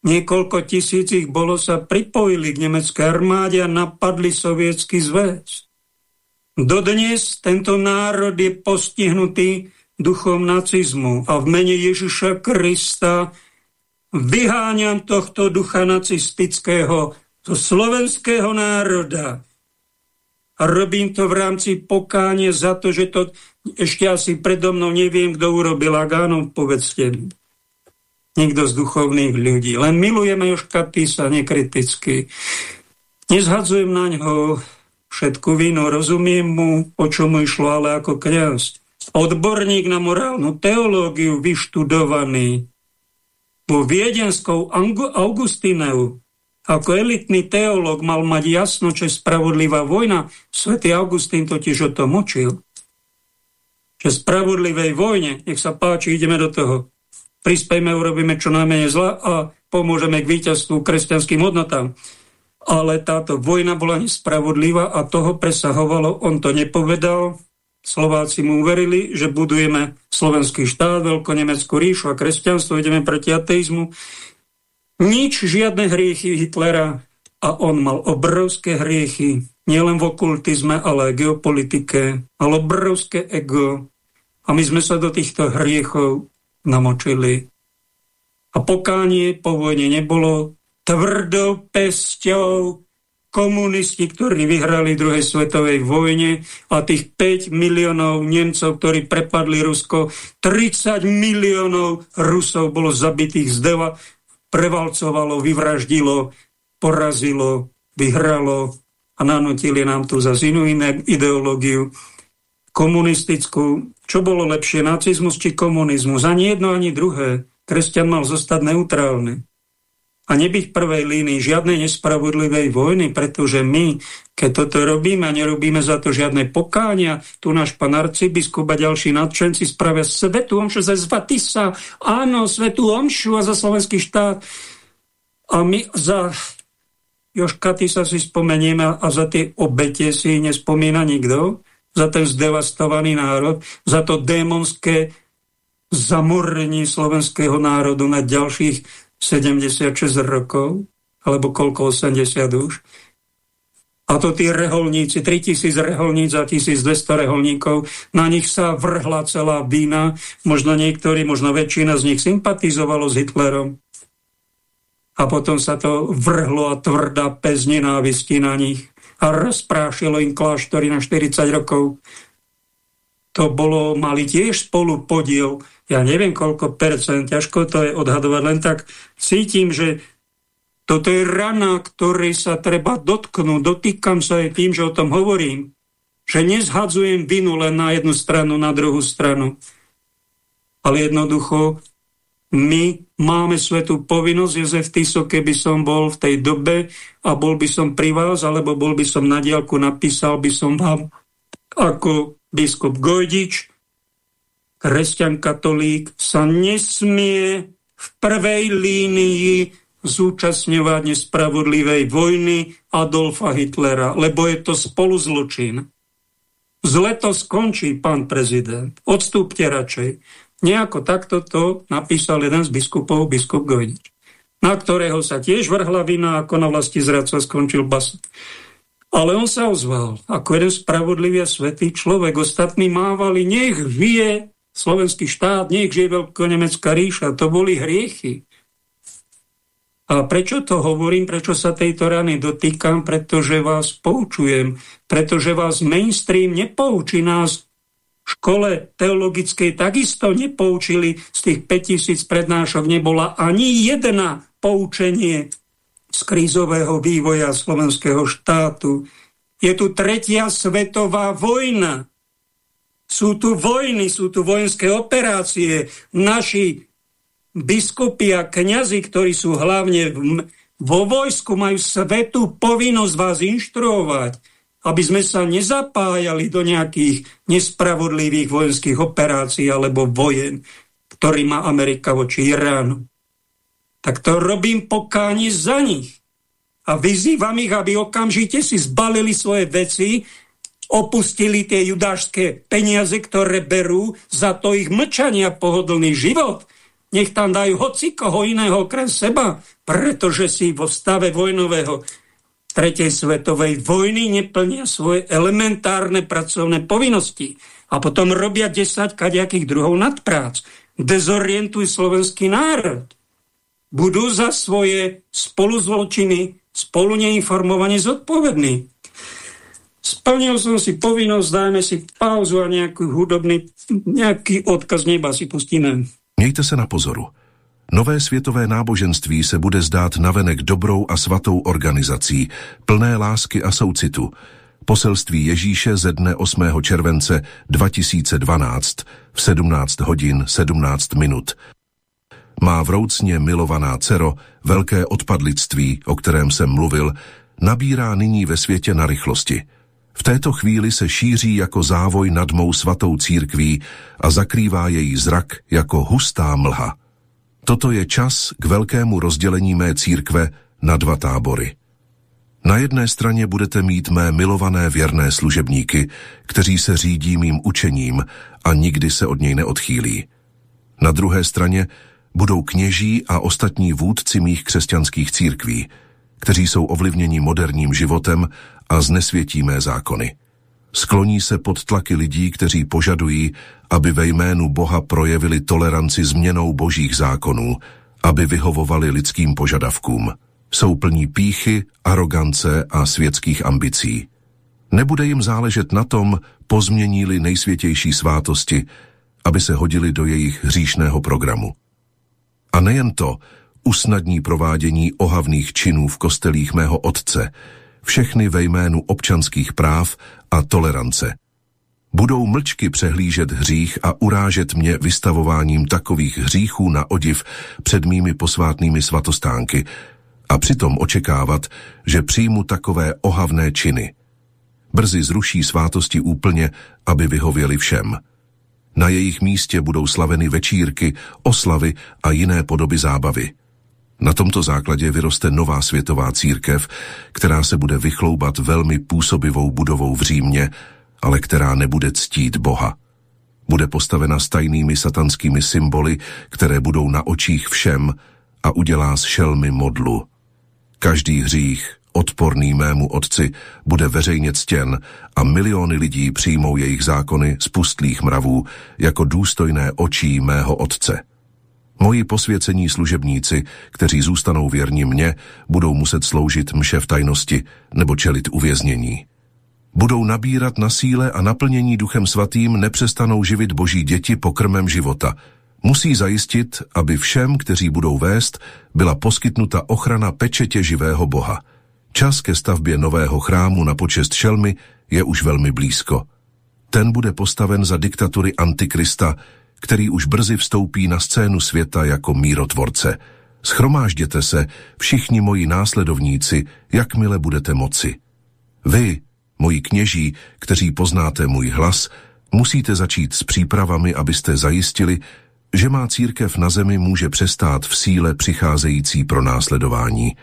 S1: niekoľko tisíc ich bolo, sa pripojili k nemeckej armáde a napadli sovietský zväz. Dodnes tento národ je postihnutý duchom nacizmu a v mene Ježiša Krista vyháňam tohto ducha nacistického zo slovenského národa. A robím to v rámci pokánie za to, že to ešte asi predo mnou neviem, kto urobil. Ak áno, povedzte mi. Nikto z duchovných ľudí. Len milujeme Jožka Písa nekriticky. Nezhadzujem na ňo všetku vinu, rozumiem mu, o čo mu išlo, ale ako kniaz. Odborník na morálnu teológiu, vyštudovaný, vo viedenskou Augustineu, ako elitný teológ mal mať jasno, čo je spravodlivá vojna. Svetý Augustín totiž o tom učil. Že spravodlivej vojne, nech sa páči, ideme do toho. Prispejme, urobíme čo najmenej zla a pomôžeme k víťazstvu kresťanským hodnotám ale táto vojna bola nespravodlivá a toho presahovalo. On to nepovedal. Slováci mu uverili, že budujeme slovenský štát, veľkonemeckú ríšu a kresťanstvo, ideme proti ateizmu. Nič, žiadne hriechy Hitlera a on mal obrovské hriechy, nielen v okultizme, ale aj geopolitike, mal obrovské ego. A my sme sa do týchto hriechov namočili. A pokánie po vojne nebolo, tvrdou pesťou. Komunisti, ktorí vyhrali v druhej svetovej vojne a tých 5 miliónov Nemcov, ktorí prepadli Rusko, 30 miliónov Rusov bolo zabitých z deva, prevalcovalo, vyvraždilo, porazilo, vyhralo a nanotili nám tu za inú ideológiu komunistickú. Čo bolo lepšie, nacizmus či komunizmus? Ani jedno, ani druhé. Kresťan mal zostať neutrálny a nebyť prvej línii žiadnej nespravodlivej vojny, pretože my, keď toto robíme a nerobíme za to žiadne pokánia, tu náš pán arcibiskup a ďalší nadšenci spravia svetú omšu za Zvatisa, áno, svetú omšu a za slovenský štát. A my za Joška, ty sa si spomenieme a za tie obete si nespomína nikto, za ten zdevastovaný národ, za to démonské zamorenie slovenského národu na ďalších 76 rokov, alebo koľko, 80 už. A to tí reholníci, 3000 reholníc a 1200 reholníkov, na nich sa vrhla celá vína, možno niektorí, možno väčšina z nich sympatizovalo s Hitlerom. A potom sa to vrhlo a tvrdá pez nenávisti na nich a rozprášilo im kláštory na 40 rokov. To bolo, mali tiež spolu podiel, ja neviem koľko percent, ťažko to je odhadovať, len tak cítim, že toto je rana, ktorej sa treba dotknúť. Dotýkam sa aj tým, že o tom hovorím. Že nezhadzujem vinu len na jednu stranu, na druhú stranu. Ale jednoducho my máme svetú povinnosť, Jozef Tiso, keby som bol v tej dobe a bol by som pri vás, alebo bol by som na diálku, napísal by som vám ako biskup Gojdič, kresťan katolík, sa nesmie v prvej línii zúčastňovať nespravodlivej vojny Adolfa Hitlera, lebo je to spoluzločin. Zle to skončí, pán prezident. Odstúpte radšej. Nejako takto to napísal jeden z biskupov, biskup Gojdič, na ktorého sa tiež vrhla vina, ako na vlasti zradca skončil bas. Ale on sa ozval ako jeden spravodlivý a svetý človek. Ostatní mávali, nech vie slovenský štát, nech žije veľko-nemecká ríša. To boli hriechy. A prečo to hovorím, prečo sa tejto rany dotýkam? Pretože vás poučujem, pretože vás mainstream nepoučí nás škole teologickej takisto nepoučili, z tých 5000 prednášok nebola ani jedna poučenie z krízového vývoja slovenského štátu. Je tu tretia svetová vojna. Sú tu vojny, sú tu vojenské operácie. Naši biskupy a kňazi, ktorí sú hlavne vo vojsku, majú svetú povinnosť vás inštruovať, aby sme sa nezapájali do nejakých nespravodlivých vojenských operácií alebo vojen, ktorý má Amerika voči Iránu. Tak to robím pokáni za nich. A vyzývam ich, aby okamžite si zbalili svoje veci, opustili tie judášské peniaze, ktoré berú za to ich mlčania pohodlný život – nech tam dajú hoci koho iného okrem seba, pretože si vo stave vojnového tretej svetovej vojny neplnia svoje elementárne pracovné povinnosti a potom robia 10 kaďakých druhov nadprác. Dezorientuj slovenský národ. Budú za svoje spoluzločiny spolu neinformovane zodpovední. Splnil som si povinnosť, dajme si pauzu a nejaký hudobný, nejaký odkaz neba si pustíme.
S3: Mějte se na pozoru. Nové světové náboženství se bude zdát navenek dobrou a svatou organizací, plné lásky a soucitu. Poselství Ježíše ze dne 8. července 2012 v 17 hodin 17 minut. Má vroucně milovaná dcero, velké odpadlictví, o kterém jsem mluvil, nabírá nyní ve světě na rychlosti – v této chvíli se šíří jako závoj nad mou svatou církví a zakrývá její zrak jako hustá mlha. Toto je čas k velkému rozdělení mé církve na dva tábory. Na jedné straně budete mít mé milované věrné služebníky, kteří se řídí mým učením a nikdy se od něj neodchýlí. Na druhé straně budou kněží a ostatní vůdci mých křesťanských církví, kteří jsou ovlivněni moderním životem a znesvětí mé zákony. Skloní se pod tlaky lidí, kteří požadují, aby ve jménu Boha projevili toleranci změnou božích zákonů, aby vyhovovali lidským požadavkům. Jsou plní píchy, arogance a světských ambicí. Nebude jim záležet na tom, pozmění-li nejsvětější svátosti, aby se hodili do jejich hříšného programu. A nejen to, usnadní provádění ohavných činů v kostelích mého otce, všechny ve jménu občanských práv a tolerance. Budou mlčky přehlížet hřích a urážet mě vystavováním takových hříchů na odiv před mými posvátnými svatostánky a přitom očekávat, že přijmu takové ohavné činy. Brzy zruší svátosti úplně, aby vyhověli všem. Na jejich místě budou slaveny večírky, oslavy a jiné podoby zábavy. Na tomto základě vyroste nová světová církev, která se bude vychloubat velmi působivou budovou v Římě, ale která nebude ctít Boha. Bude postavena stajnými satanskými symboly, které budou na očích všem a udělá z šelmy modlu. Každý hřích, odporný mému otci, bude veřejně ctěn a miliony lidí přijmou jejich zákony z pustlých mravů jako důstojné očí mého otce. Moji posvěcení služebníci, kteří zůstanou věrni mně, budou muset sloužit mše v tajnosti nebo čelit uvěznění. Budou nabírat na síle a naplnění duchem svatým nepřestanou živit boží děti pokrmem života. Musí zajistit, aby všem, kteří budou vést, byla poskytnuta ochrana pečetě živého Boha. Čas ke stavbě nového chrámu na počest šelmy je už velmi blízko. Ten bude postaven za diktatury Antikrista, který už brzy vstoupí na scénu světa jako mírotvorce. Schromážděte se, všichni moji následovníci, jakmile budete moci. Vy, moji kněží, kteří poznáte můj hlas, musíte začít s přípravami, abyste zajistili, že má církev na zemi může přestát v síle přicházející pro následování.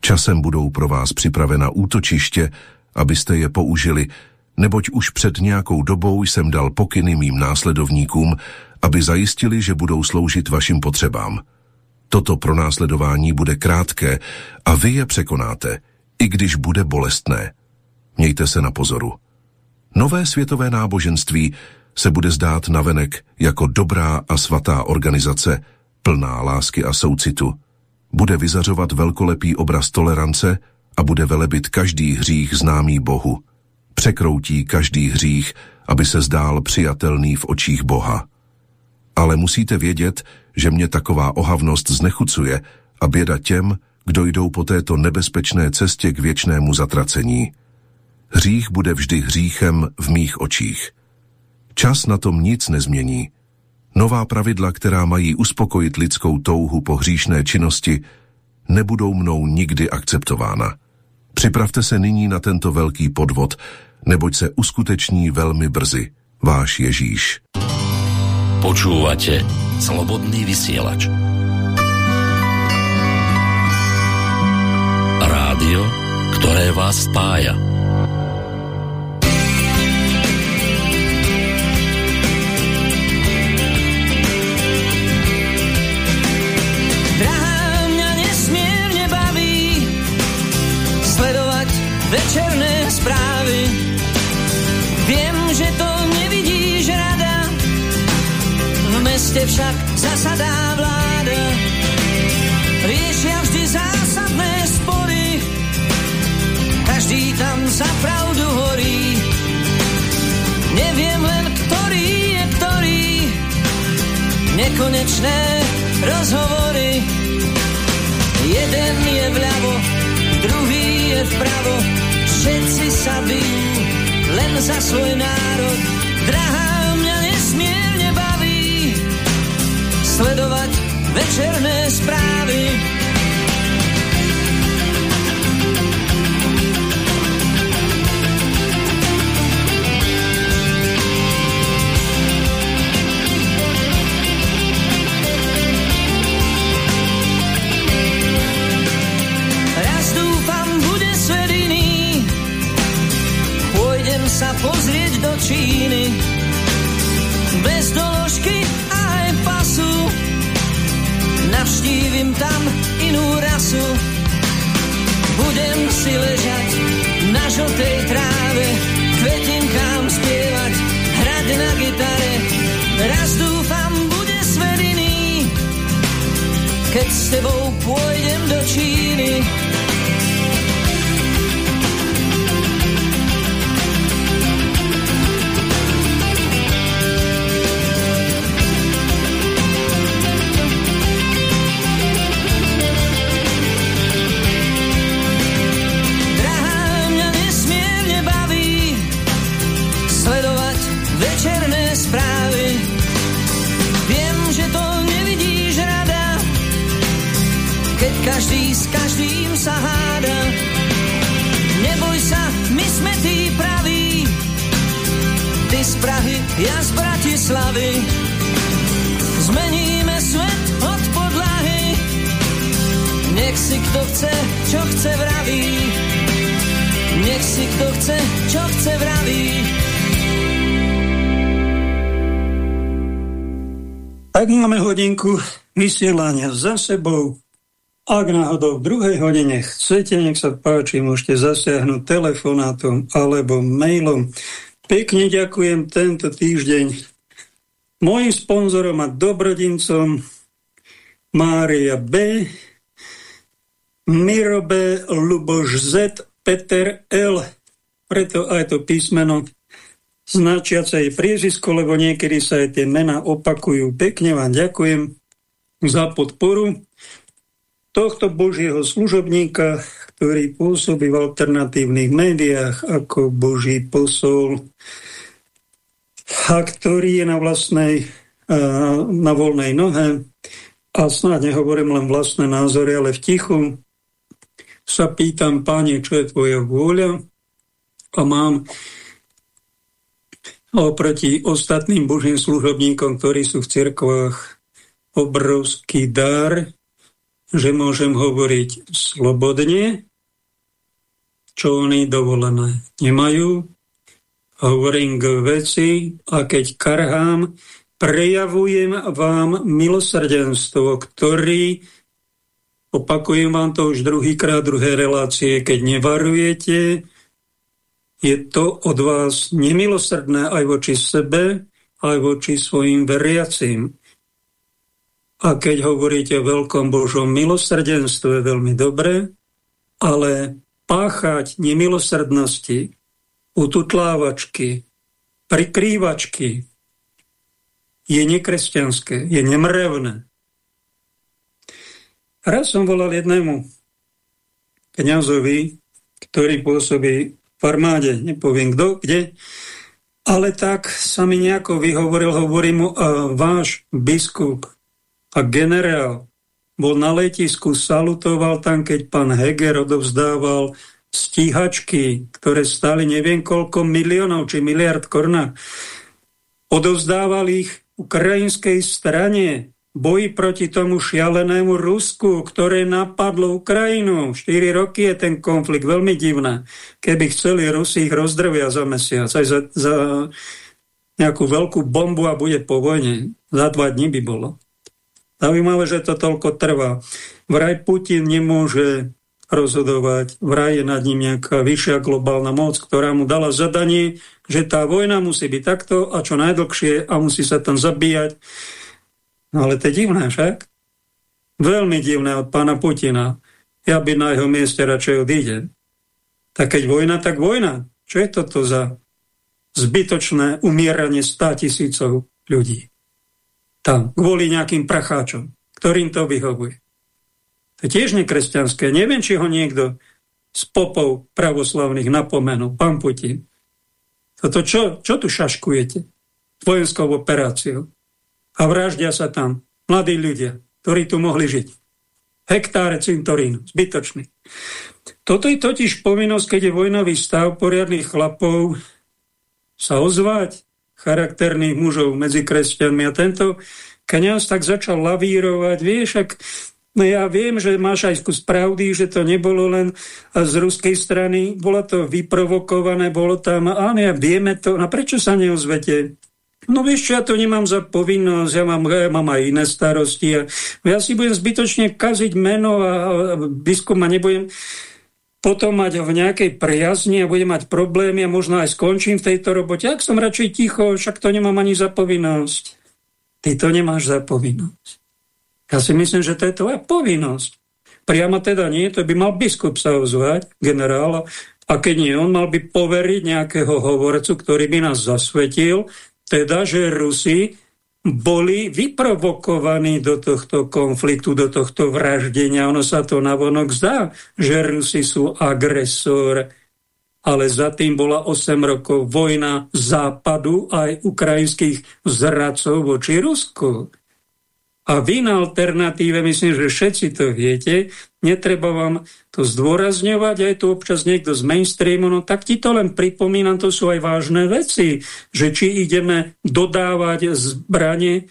S3: Časem budou pro vás připravena útočiště, abyste je použili, neboť už před nějakou dobou jsem dal pokyny mým následovníkům, aby zajistili, že budou sloužit vašim potřebám. Toto pronásledování bude krátké a vy je překonáte, i když bude bolestné. Mějte se na pozoru. Nové světové náboženství se bude zdát navenek jako dobrá a svatá organizace, plná lásky a soucitu. Bude vyzařovat velkolepý obraz tolerance a bude velebit každý hřích známý Bohu překroutí každý hřích, aby se zdál přijatelný v očích Boha. Ale musíte vědět, že mě taková ohavnost znechucuje a běda těm, kdo jdou po této nebezpečné cestě k věčnému zatracení. Hřích bude vždy hříchem v mých očích. Čas na tom nic nezmění. Nová pravidla, která mají uspokojit lidskou touhu po hříšné činnosti, nebudou mnou nikdy akceptována. Připravte se nyní na tento velký podvod, neboť se uskuteční velmi brzy. Váš Ježíš.
S2: Počúvate Slobodný vysielač. Rádio, ktoré vás spája.
S4: večerné správy. Že to nevidíš rada, v meste však zasadá vláda. Riešia vždy zásadné spory, každý tam za pravdu horí. Neviem len, ktorý je ktorý, nekonečné rozhovory. Jeden je vľavo, druhý je vpravo, všetci sa bijú len za svoj národ. Drahá mňa nesmierne baví sledovať večerné správy. Pozrieť do Číny. Bez doložky aj pasu navštívim tam inú rasu. Budem si ležať na žltej tráve, kvetinkám spievať, hrať na gitare. Raz dúfam, bude svet iný, keď s tebou pôjdem do Číny. Chce, čo chce vraví. Nech si kto chce, čo chce vraví.
S1: Tak máme hodinku vysielania za sebou. Ak náhodou v druhej hodine chcete, nech sa páči, môžete zasiahnuť telefonátom alebo mailom. Pekne ďakujem tento týždeň mojim sponzorom a dobrodincom Mária B, Miro B, Luboš Z, Peter L, preto aj to písmeno značiace aj priežisko, lebo niekedy sa aj tie mená opakujú. Pekne vám ďakujem za podporu tohto Božieho služobníka, ktorý pôsobí v alternatívnych médiách ako Boží posol a ktorý je na vlastnej, na voľnej nohe. A snáď nehovorím len vlastné názory, ale v tichu sa pýtam, páne, čo je tvoja vôľa a mám oproti ostatným božím služobníkom, ktorí sú v cirkvách, obrovský dar, že môžem hovoriť slobodne, čo oni dovolené nemajú. Hovorím k veci a keď karhám, prejavujem vám milosrdenstvo, ktorý, opakujem vám to už druhýkrát, druhé relácie, keď nevarujete, je to od vás nemilosrdné aj voči sebe, aj voči svojim veriacim. A keď hovoríte o veľkom Božom milosrdenstve, veľmi dobre, ale páchať nemilosrdnosti, ututlávačky, prikrývačky je nekresťanské, je nemrevné. Raz som volal jednému kniazovi, ktorý pôsobí v armáde, nepoviem kto, kde, ale tak sa mi nejako vyhovoril, hovorí mu, váš biskup a generál bol na letisku, salutoval tam, keď pán Heger odovzdával stíhačky, ktoré stali neviem koľko miliónov či miliard korna. Odovzdával ich ukrajinskej strane boji proti tomu šialenému Rusku, ktoré napadlo Ukrajinu. 4 roky je ten konflikt, veľmi divné. Keby chceli Rusi ich rozdrvia za mesiac, aj za, za nejakú veľkú bombu a bude po vojne. Za dva dní by bolo. Zaujímavé, že to toľko trvá. Vraj Putin nemôže rozhodovať, vraj je nad ním nejaká vyššia globálna moc, ktorá mu dala zadanie, že tá vojna musí byť takto a čo najdlhšie a musí sa tam zabíjať. No ale to je divné však. Veľmi divné od pána Putina. Ja by na jeho mieste radšej odídem. Tak keď vojna, tak vojna. Čo je toto za zbytočné umieranie 100 tisícov ľudí? tam, kvôli nejakým pracháčom, ktorým to vyhovuje. To je tiež nekresťanské. Neviem, či ho niekto z popov pravoslavných napomenul. Pán Putin. Toto čo, čo tu šaškujete? Vojenskou operáciou. A vraždia sa tam mladí ľudia, ktorí tu mohli žiť. Hektáre cintorínu, zbytočný. Toto je totiž povinnosť, keď je vojnový stav poriadných chlapov, sa ozvať, charakterných mužov medzi kresťanmi. A tento kniaz tak začal lavírovať, vieš, ak No ja viem, že máš aj kus pravdy, že to nebolo len z ruskej strany, bolo to vyprovokované, bolo tam, áno, ja vieme to, no prečo sa neozvete? No vieš ja to nemám za povinnosť, ja mám, ja mám aj iné starosti a ja si budem zbytočne kaziť meno a, a biskup ma nebudem potom mať v nejakej priazni a budem mať problémy a možno aj skončím v tejto robote. Ak som radšej ticho, však to nemám ani za povinnosť. Ty to nemáš za povinnosť. Ja si myslím, že to je tvoja povinnosť. Priamo teda nie, to by mal biskup sa ozvať, generála, a keď nie, on mal by poveriť nejakého hovorcu, ktorý by nás zasvetil, teda, že Rusi boli vyprovokovaní do tohto konfliktu, do tohto vraždenia. Ono sa to navonok zdá, že Rusi sú agresor, ale za tým bola 8 rokov vojna západu aj ukrajinských zradcov voči Rusku. A vy na alternatíve, myslím, že všetci to viete, netreba vám to zdôrazňovať, aj tu občas niekto z mainstreamu, no tak ti to len pripomínam, to sú aj vážne veci, že či ideme dodávať zbranie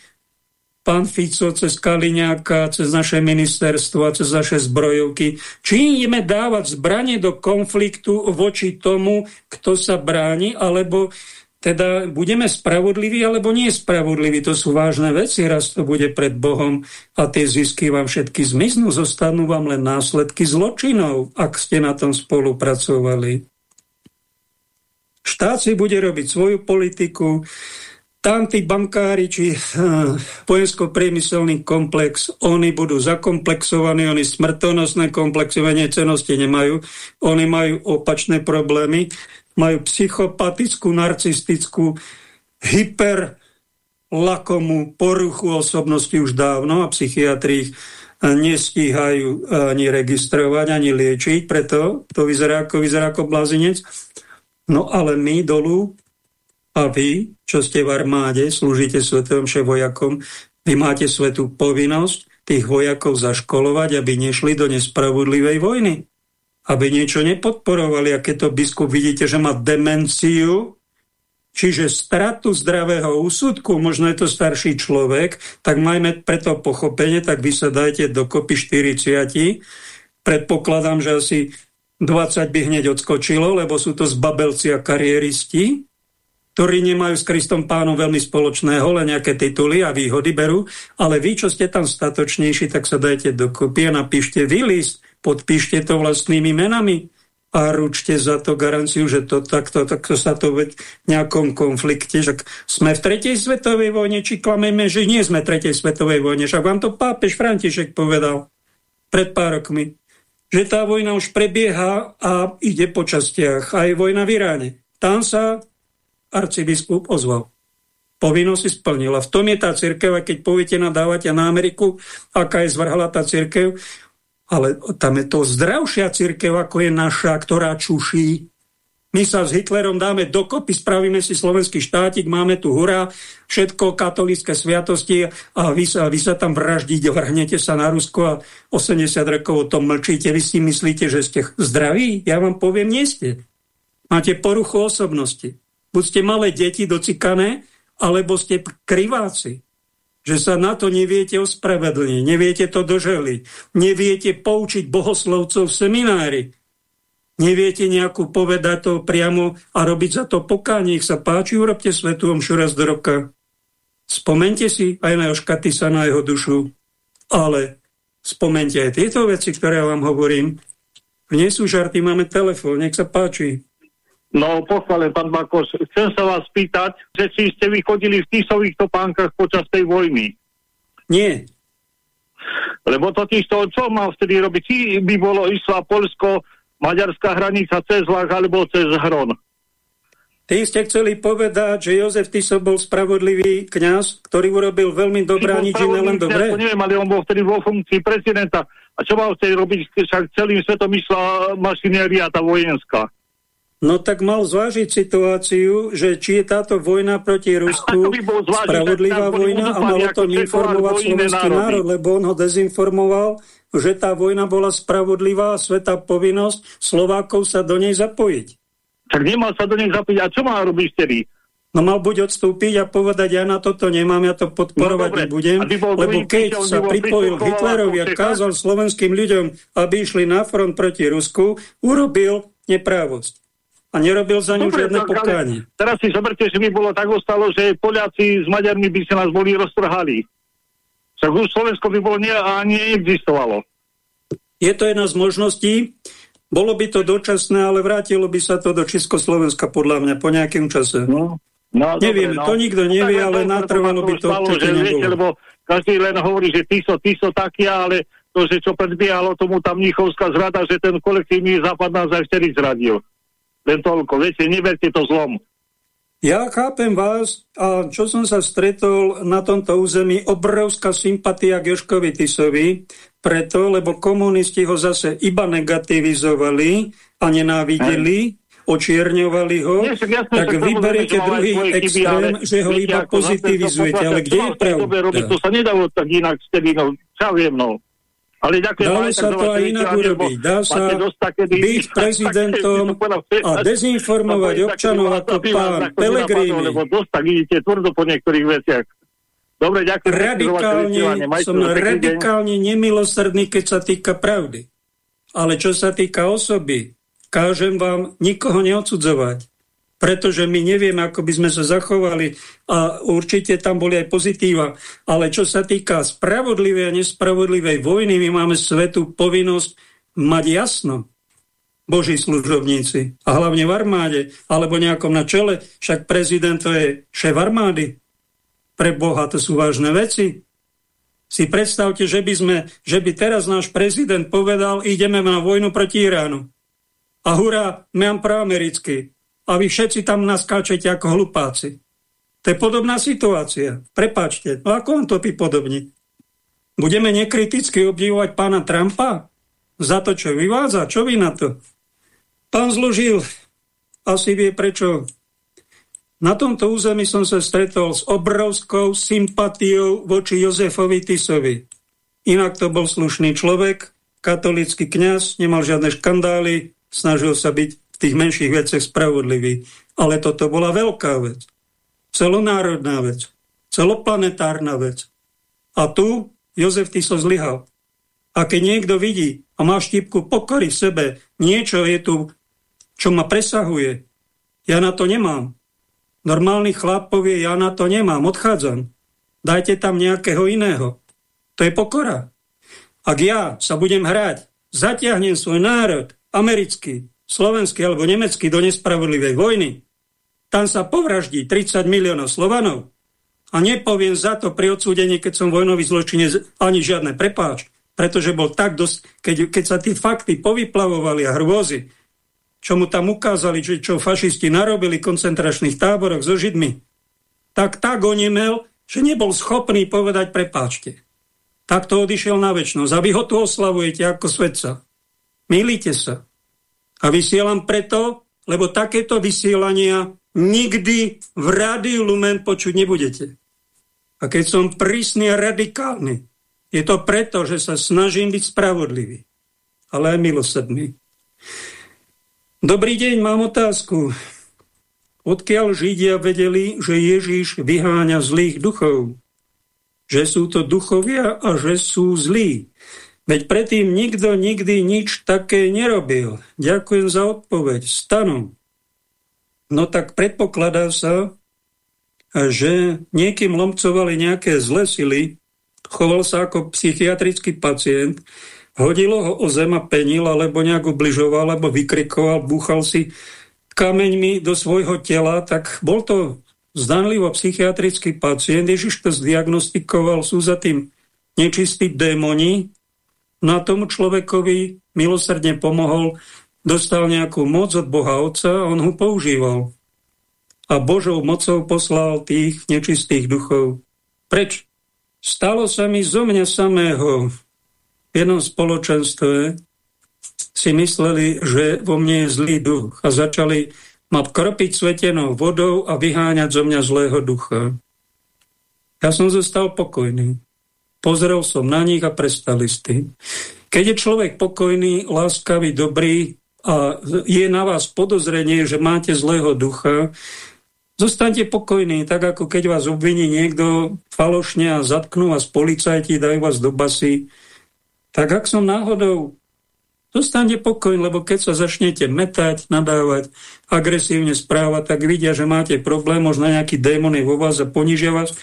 S1: pán Fico cez Kaliňáka, cez naše ministerstvo a cez naše zbrojovky. Či ideme dávať zbranie do konfliktu voči tomu, kto sa bráni, alebo teda budeme spravodliví alebo nie spravodliví. To sú vážne veci, raz to bude pred Bohom a tie zisky vám všetky zmiznú, zostanú vám len následky zločinov, ak ste na tom spolupracovali. Štát si bude robiť svoju politiku, tam tí bankári či uh, vojensko-priemyselný komplex, oni budú zakomplexovaní, oni smrtonosné komplexovanie cenosti nemajú, oni majú opačné problémy, majú psychopatickú, narcistickú, hyperlakomú poruchu osobnosti už dávno a psychiatri ich nestíhajú ani registrovať, ani liečiť, preto to vyzerá ako, vyzerá ako blázinec. No ale my dolu a vy, čo ste v armáde, slúžite svetom vojakom, vy máte svetú povinnosť tých vojakov zaškolovať, aby nešli do nespravodlivej vojny. Aby niečo nepodporovali. A to biskup vidíte, že má demenciu, čiže stratu zdravého úsudku, možno je to starší človek, tak majme preto pochopenie, tak vy sa dajte dokopy 40. Predpokladám, že asi 20 by hneď odskočilo, lebo sú to zbabelci a kariéristi, ktorí nemajú s Kristom pánom veľmi spoločného, len nejaké tituly a výhody berú, ale vy, čo ste tam statočnejší, tak sa dajte dokopy a napíšte vy list, podpíšte to vlastnými menami a ručte za to garanciu, že to takto, takto sa to v nejakom konflikte, že sme v tretej svetovej vojne, či klameme, že nie sme v tretej svetovej vojne, však vám to pápež František povedal pred pár rokmi, že tá vojna už prebieha a ide po častiach, aj vojna v Iráne. Tam sa arcibiskup ozval. Povinnosť si splnila. V tom je tá církev, a keď poviete nadávate na Ameriku, aká je zvrhala tá církev, ale tam je to zdravšia církev, ako je naša, ktorá čuší. My sa s Hitlerom dáme dokopy, spravíme si slovenský štátik, máme tu hurá, všetko katolické sviatosti a vy sa, vy sa tam vraždíte, vrhnete sa na Rusko a 80 rokov o tom mlčíte. Vy si myslíte, že ste zdraví? Ja vám poviem, nie ste. Máte poruchu osobnosti. Buď ste malé deti docikané, alebo ste kriváci. Že sa na to neviete ospravedlniť, neviete to doželiť, neviete poučiť bohoslovcov v seminári, neviete nejakú povedať to priamo a robiť za to pokánie. Nech sa páči, urobte svetu omšu raz do roka. Spomente si aj na Joška sa na jeho dušu, ale spomente aj tieto veci, ktoré ja vám hovorím. Nie sú žarty, máme telefón, nech sa páči.
S5: No, pochválen, pán Bakos. Chcem sa vás pýtať, že či ste vychodili v tisových topánkach počas tej vojny.
S1: Nie.
S5: Lebo totiž to, čo mal vtedy robiť? Či by bolo išla Polsko, maďarská hranica cez Lach alebo cez Hron?
S1: Ty ste chceli povedať, že Jozef Tiso bol spravodlivý kňaz, ktorý urobil veľmi dobré a nič iné len dobré?
S5: Ja neviem, ale on bol vtedy vo funkcii prezidenta. A čo mal vtedy robiť? Však celým svetom išla mašinéria tá vojenská.
S1: No tak mal zvážiť situáciu, že či je táto vojna proti Rusku zvážiť, spravodlivá vojna a malo to informovať slovenský národ, lebo on ho dezinformoval, že tá vojna bola spravodlivá a sveta povinnosť Slovákov sa do nej zapojiť.
S5: Tak nemal sa do nej zapojiť. A čo má robiť vtedy?
S1: No mal buď odstúpiť a povedať, ja na toto nemám, ja to podporovať no, nebudem, lebo keď sa pripojil Hitlerovi a kázal slovenským ľuďom, aby išli na front proti Rusku, urobil neprávosť a nerobil za ňu žiadne pokánie.
S5: Teraz si zoberte, že by bolo tak ostalo, že Poliaci s Maďarmi by sa nás boli roztrhali. Však už Slovensko by bolo nie, ani neexistovalo.
S1: Je to jedna z možností. Bolo by to dočasné, ale vrátilo by sa to do Československa podľa mňa po nejakém čase. No, no, Nevieme, dobre, no. to nikto nevie, no, ale natrvalo by to stalo, že viete,
S5: lebo každý len hovorí, že Tiso, Tiso taký, ale to, že čo predbiehalo tomu tam Mnichovská zrada, že ten kolektívny západ nás aj vtedy zradil. Len toľko, viete, neberte to zlom.
S1: Ja chápem vás a čo som sa stretol na tomto území, obrovská sympatia k Joškovi Tisovi, preto, lebo komunisti ho zase iba negativizovali a nenávideli, očierňovali ho, Nie, jasne, tak vyberiete druhý extrém, chyby, že ho iba pozitivizujete. Ale kde je pravda?
S5: To sa nedalo tak inak, no, čo viem, no. Ale ďakujem,
S1: Dalo sa to aj inak urobiť. Dá sa byť prezidentom a dezinformovať občanov ako pán Pelegrini.
S5: Lebo dosť tak idete tvrdo po niektorých veciach. Dobre, ďakujem.
S1: Radikálne, som radikálne nemilosrdný, keď sa týka pravdy. Ale čo sa týka osoby, kážem vám nikoho neodsudzovať pretože my nevieme, ako by sme sa zachovali a určite tam boli aj pozitíva. Ale čo sa týka spravodlivej a nespravodlivej vojny, my máme svetú povinnosť mať jasno. Boží služobníci a hlavne v armáde alebo nejakom na čele, však prezident to je šéf armády. Pre Boha to sú vážne veci. Si predstavte, že by, sme, že by teraz náš prezident povedal, ideme na vojnu proti Iránu. A hurá, mám proamerický a vy všetci tam naskáčete ako hlupáci. To je podobná situácia. Prepačte, no ako on to podobní? Budeme nekriticky obdivovať pána Trumpa za to, čo vyvádza? Čo vy na to? Pán Zložil asi vie prečo. Na tomto území som sa stretol s obrovskou sympatiou voči Jozefovi Tisovi. Inak to bol slušný človek, katolický kňaz, nemal žiadne škandály, snažil sa byť tých menších veciach spravodlivý. Ale toto bola veľká vec. Celonárodná vec. Celoplanetárna vec. A tu Jozef Tiso zlyhal. A keď niekto vidí a má štipku pokory v sebe, niečo je tu, čo ma presahuje, ja na to nemám. Normálny chlap povie, ja na to nemám, odchádzam. Dajte tam nejakého iného. To je pokora. Ak ja sa budem hrať, zatiahnem svoj národ, americký, slovenský alebo nemecký do nespravodlivej vojny, tam sa povraždí 30 miliónov Slovanov a nepoviem za to pri odsúdení, keď som vojnový zločinec, ani žiadne prepáč, pretože bol tak dosť, keď, keď sa tí fakty povyplavovali a hrôzy, čo mu tam ukázali, čo, čo fašisti narobili v koncentračných táboroch so Židmi, tak tak onemel, že nebol schopný povedať prepáčte. Tak to odišiel na väčšnosť. A vy ho tu oslavujete ako svetca. Milíte sa. A vysielam preto, lebo takéto vysielania nikdy v rádiu Lumen počuť nebudete. A keď som prísny a radikálny, je to preto, že sa snažím byť spravodlivý, ale aj milosrdný. Dobrý deň, mám otázku. Odkiaľ Židia vedeli, že Ježíš vyháňa zlých duchov? Že sú to duchovia a že sú zlí? Veď predtým nikto nikdy nič také nerobil. Ďakujem za odpoveď. Stanu. No tak predpokladá sa, že niekým lomcovali nejaké zlé sily, choval sa ako psychiatrický pacient, hodilo ho o zem a penil, alebo nejak ubližoval, alebo vykrikoval, búchal si kameňmi do svojho tela, tak bol to zdanlivo psychiatrický pacient. Ježiš to zdiagnostikoval, sú za tým nečistí démoni, No a tomu človekovi milosrdne pomohol, dostal nejakú moc od Boha Otca a on ho používal. A Božou mocou poslal tých nečistých duchov. Preč? Stalo sa mi zo mňa samého v jednom spoločenstve si mysleli, že vo mne je zlý duch a začali ma kropiť svetenou vodou a vyháňať zo mňa zlého ducha. Ja som zostal pokojný. Pozrel som na nich a prestali s tým. Keď je človek pokojný, láskavý, dobrý a je na vás podozrenie, že máte zlého ducha, zostaňte pokojní, tak ako keď vás obviní niekto falošne a zatknú vás policajti, dajú vás do basy. Tak ak som náhodou Zostaňte pokojní, lebo keď sa začnete metať, nadávať, agresívne správať, tak vidia, že máte problém, možno nejaký démon je vo vás a ponižia vás.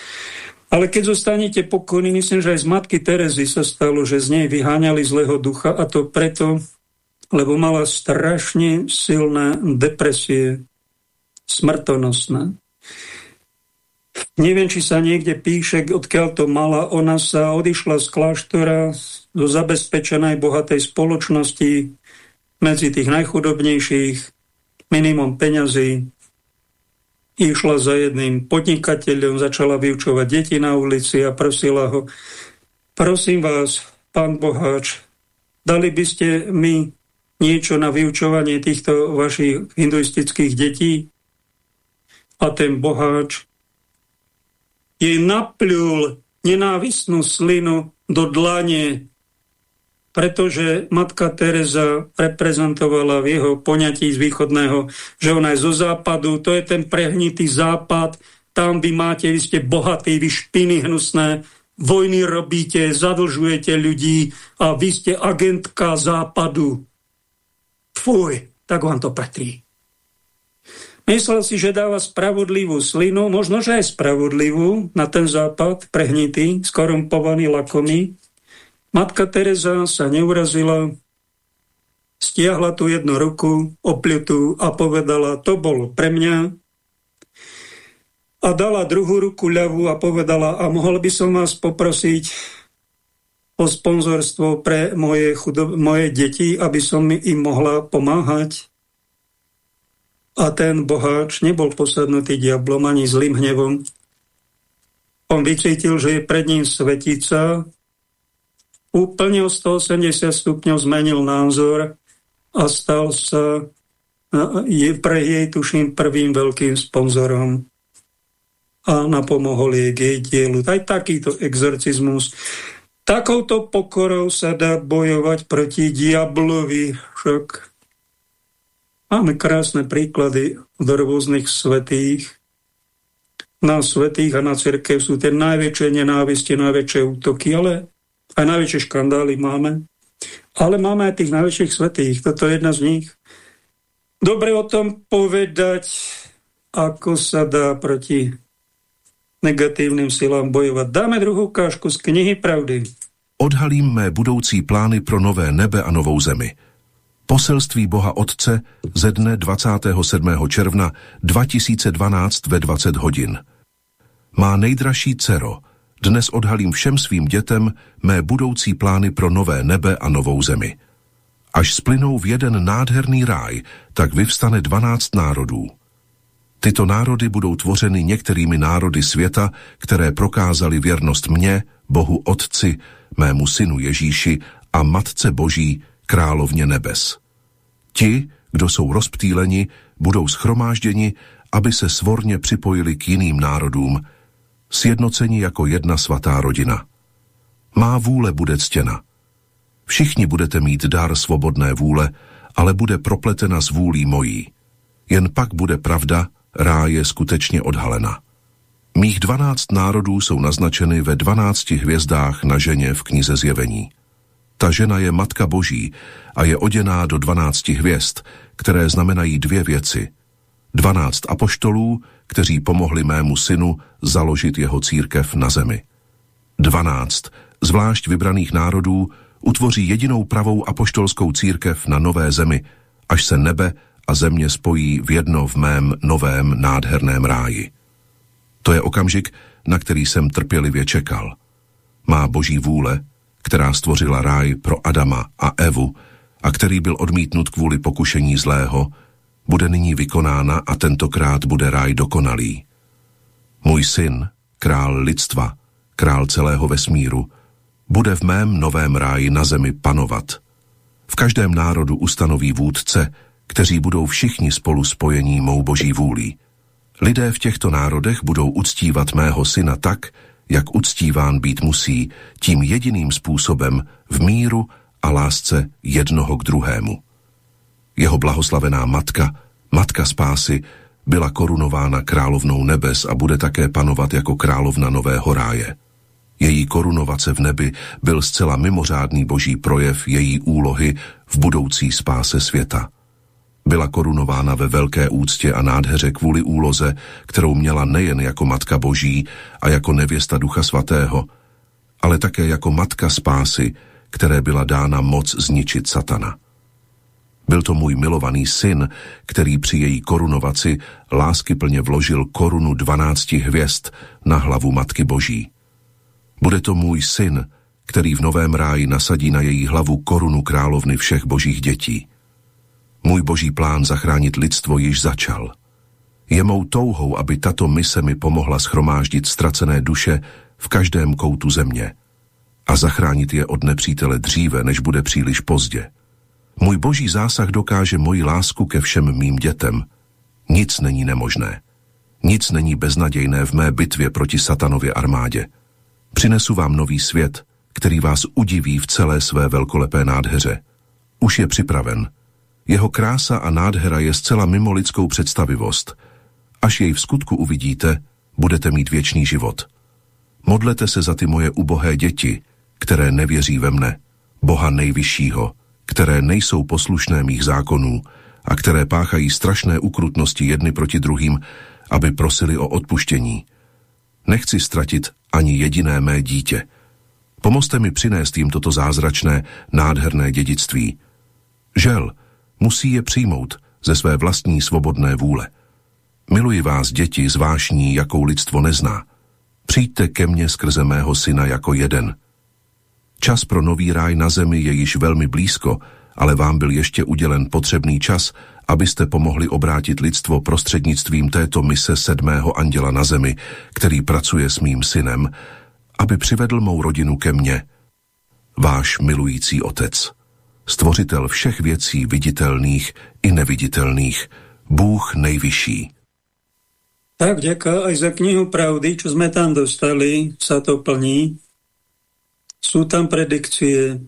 S1: Ale keď zostanete pokojní, myslím, že aj z matky Terezy sa stalo, že z nej vyháňali zlého ducha a to preto, lebo mala strašne silné depresie, smrtonosné. Neviem, či sa niekde píše, odkiaľ to mala. Ona sa odišla z kláštora do zabezpečenej bohatej spoločnosti medzi tých najchudobnejších, minimum peňazí, išla za jedným podnikateľom, začala vyučovať deti na ulici a prosila ho, prosím vás, pán Boháč, dali by ste mi niečo na vyučovanie týchto vašich hinduistických detí? A ten Boháč jej napľul nenávistnú slinu do dlane pretože matka Teresa reprezentovala v jeho poňatí z východného, že ona je zo západu, to je ten prehnitý západ, tam vy máte, vy ste bohatí, vy špiny hnusné, vojny robíte, zadlžujete ľudí a vy ste agentka západu. Fuj, tak vám to patrí. Myslel si, že dáva spravodlivú slinu, možno, že aj spravodlivú na ten západ, prehnitý, skorumpovaný, lakomý. Matka Teresa sa neurazila, stiahla tu jednu ruku, opliutú a povedala, to bolo pre mňa. A dala druhú ruku ľavú a povedala, a mohol by som vás poprosiť o sponzorstvo pre moje, chudob- moje deti, aby som im mohla pomáhať. A ten boháč nebol posadnutý diablom ani zlým hnevom. On vycítil, že je pred ním svetica, úplne o 180 stupňov zmenil názor a stal sa je pre jej, tuším, prvým veľkým sponzorom a napomohol jej k jej dielu. Aj takýto exorcizmus. Takouto pokorou sa dá bojovať proti diablovi. Však Máme krásne príklady od rôznych svetých. Na svetých a na cirkev sú tie najväčšie nenávisti, najväčšie útoky, ale aj najväčšie škandály máme. Ale máme aj tých najväčších svetých. Toto je jedna z nich. Dobre o tom povedať, ako sa dá proti negatívnym silám bojovať. Dáme druhou ukážku z knihy Pravdy.
S3: Odhalím mé budoucí plány pro nové nebe a novou zemi – Poselství Boha Otce ze dne 27. června 2012 ve 20 hodin. Má nejdražší dcero, dnes odhalím všem svým dětem mé budoucí plány pro nové nebe a novou zemi. Až splynou v jeden nádherný ráj, tak vyvstane 12 národů. Tyto národy budou tvořeny některými národy světa, které prokázali věrnost mně, Bohu Otci, mému synu Ježíši a Matce Boží, královně nebes. Ti, kdo jsou rozptýleni, budou schromážděni, aby se svorně připojili k jiným národům, sjednoceni jako jedna svatá rodina. Má vůle bude ctěna. Všichni budete mít dar svobodné vůle, ale bude propletena s vůlí mojí. Jen pak bude pravda, ráje skutečně odhalena. Mých dvanáct národů jsou naznačeny ve dvanácti hvězdách na ženě v knize zjevení. Ta žena je Matka Boží a je oděná do dvanácti hvězd, které znamenají dvě věci. Dvanáct apoštolů, kteří pomohli mému synu založit jeho církev na zemi. Dvanáct, zvlášť vybraných národů, utvoří jedinou pravou apoštolskou církev na nové zemi, až se nebe a země spojí v jedno v mém novém nádherném ráji. To je okamžik, na který jsem trpělivě čekal. Má boží vůle, která stvořila ráj pro Adama a Evu a který byl odmítnut kvůli pokušení zlého, bude nyní vykonána a tentokrát bude ráj dokonalý. Můj syn, král lidstva, král celého vesmíru, bude v mém novém ráji na zemi panovat. V každém národu ustanoví vůdce, kteří budou všichni spolu spojení mou boží vůlí. Lidé v těchto národech budou uctívat mého syna tak, jak uctíván být musí, tím jediným způsobem v míru a lásce jednoho k druhému. Jeho blahoslavená matka, matka spásy, byla korunována královnou nebes a bude také panovat jako královna nového ráje. Její korunovace v nebi byl zcela mimořádný boží projev její úlohy v budoucí spáse světa – byla korunována ve velké úctě a nádheře kvůli úloze, kterou měla nejen jako Matka Boží a jako nevěsta Ducha Svatého, ale také jako Matka Spásy, které byla dána moc zničit satana. Byl to můj milovaný syn, který při její korunovaci láskyplně vložil korunu dvanácti hvězd na hlavu Matky Boží. Bude to můj syn, který v novém ráji nasadí na její hlavu korunu královny všech božích dětí. Můj boží plán zachránit lidstvo již začal. Je mou touhou, aby tato mise mi pomohla schromáždit ztracené duše v každém koutu země a zachránit je od nepřítele dříve, než bude příliš pozdě. Můj boží zásah dokáže moji lásku ke všem mým dětem. Nic není nemožné. Nic není beznadějné v mé bitvě proti satanově armádě. Přinesu vám nový svět, který vás udiví v celé své velkolepé nádheře. Už je připraven – jeho krása a nádhera je zcela mimo lidskou představivost. Až jej v skutku uvidíte, budete mít věčný život. Modlete se za ty moje ubohé děti, které nevěří ve mne, Boha nejvyššího, které nejsou poslušné mých zákonů a které páchají strašné ukrutnosti jedny proti druhým, aby prosili o odpuštění. Nechci ztratit ani jediné mé dítě. Pomozte mi přinést jim toto zázračné, nádherné dědictví. Žel, musí je přijmout ze své vlastní svobodné vůle. Miluji vás, děti, zvášní, jakou lidstvo nezná. Přijďte ke mně skrze mého syna jako jeden. Čas pro nový ráj na zemi je již velmi blízko, ale vám byl ještě udělen potřebný čas, abyste pomohli obrátit lidstvo prostřednictvím této mise sedmého anděla na zemi, který pracuje s mým synem, aby přivedl mou rodinu ke mně. Váš milující otec, stvořitel všech věcí viditelných i neviditelných, Bůh nejvyšší.
S1: Tak, ďaká aj za knihu Pravdy, čo sme tam dostali, sa to plní. Sú tam predikcie,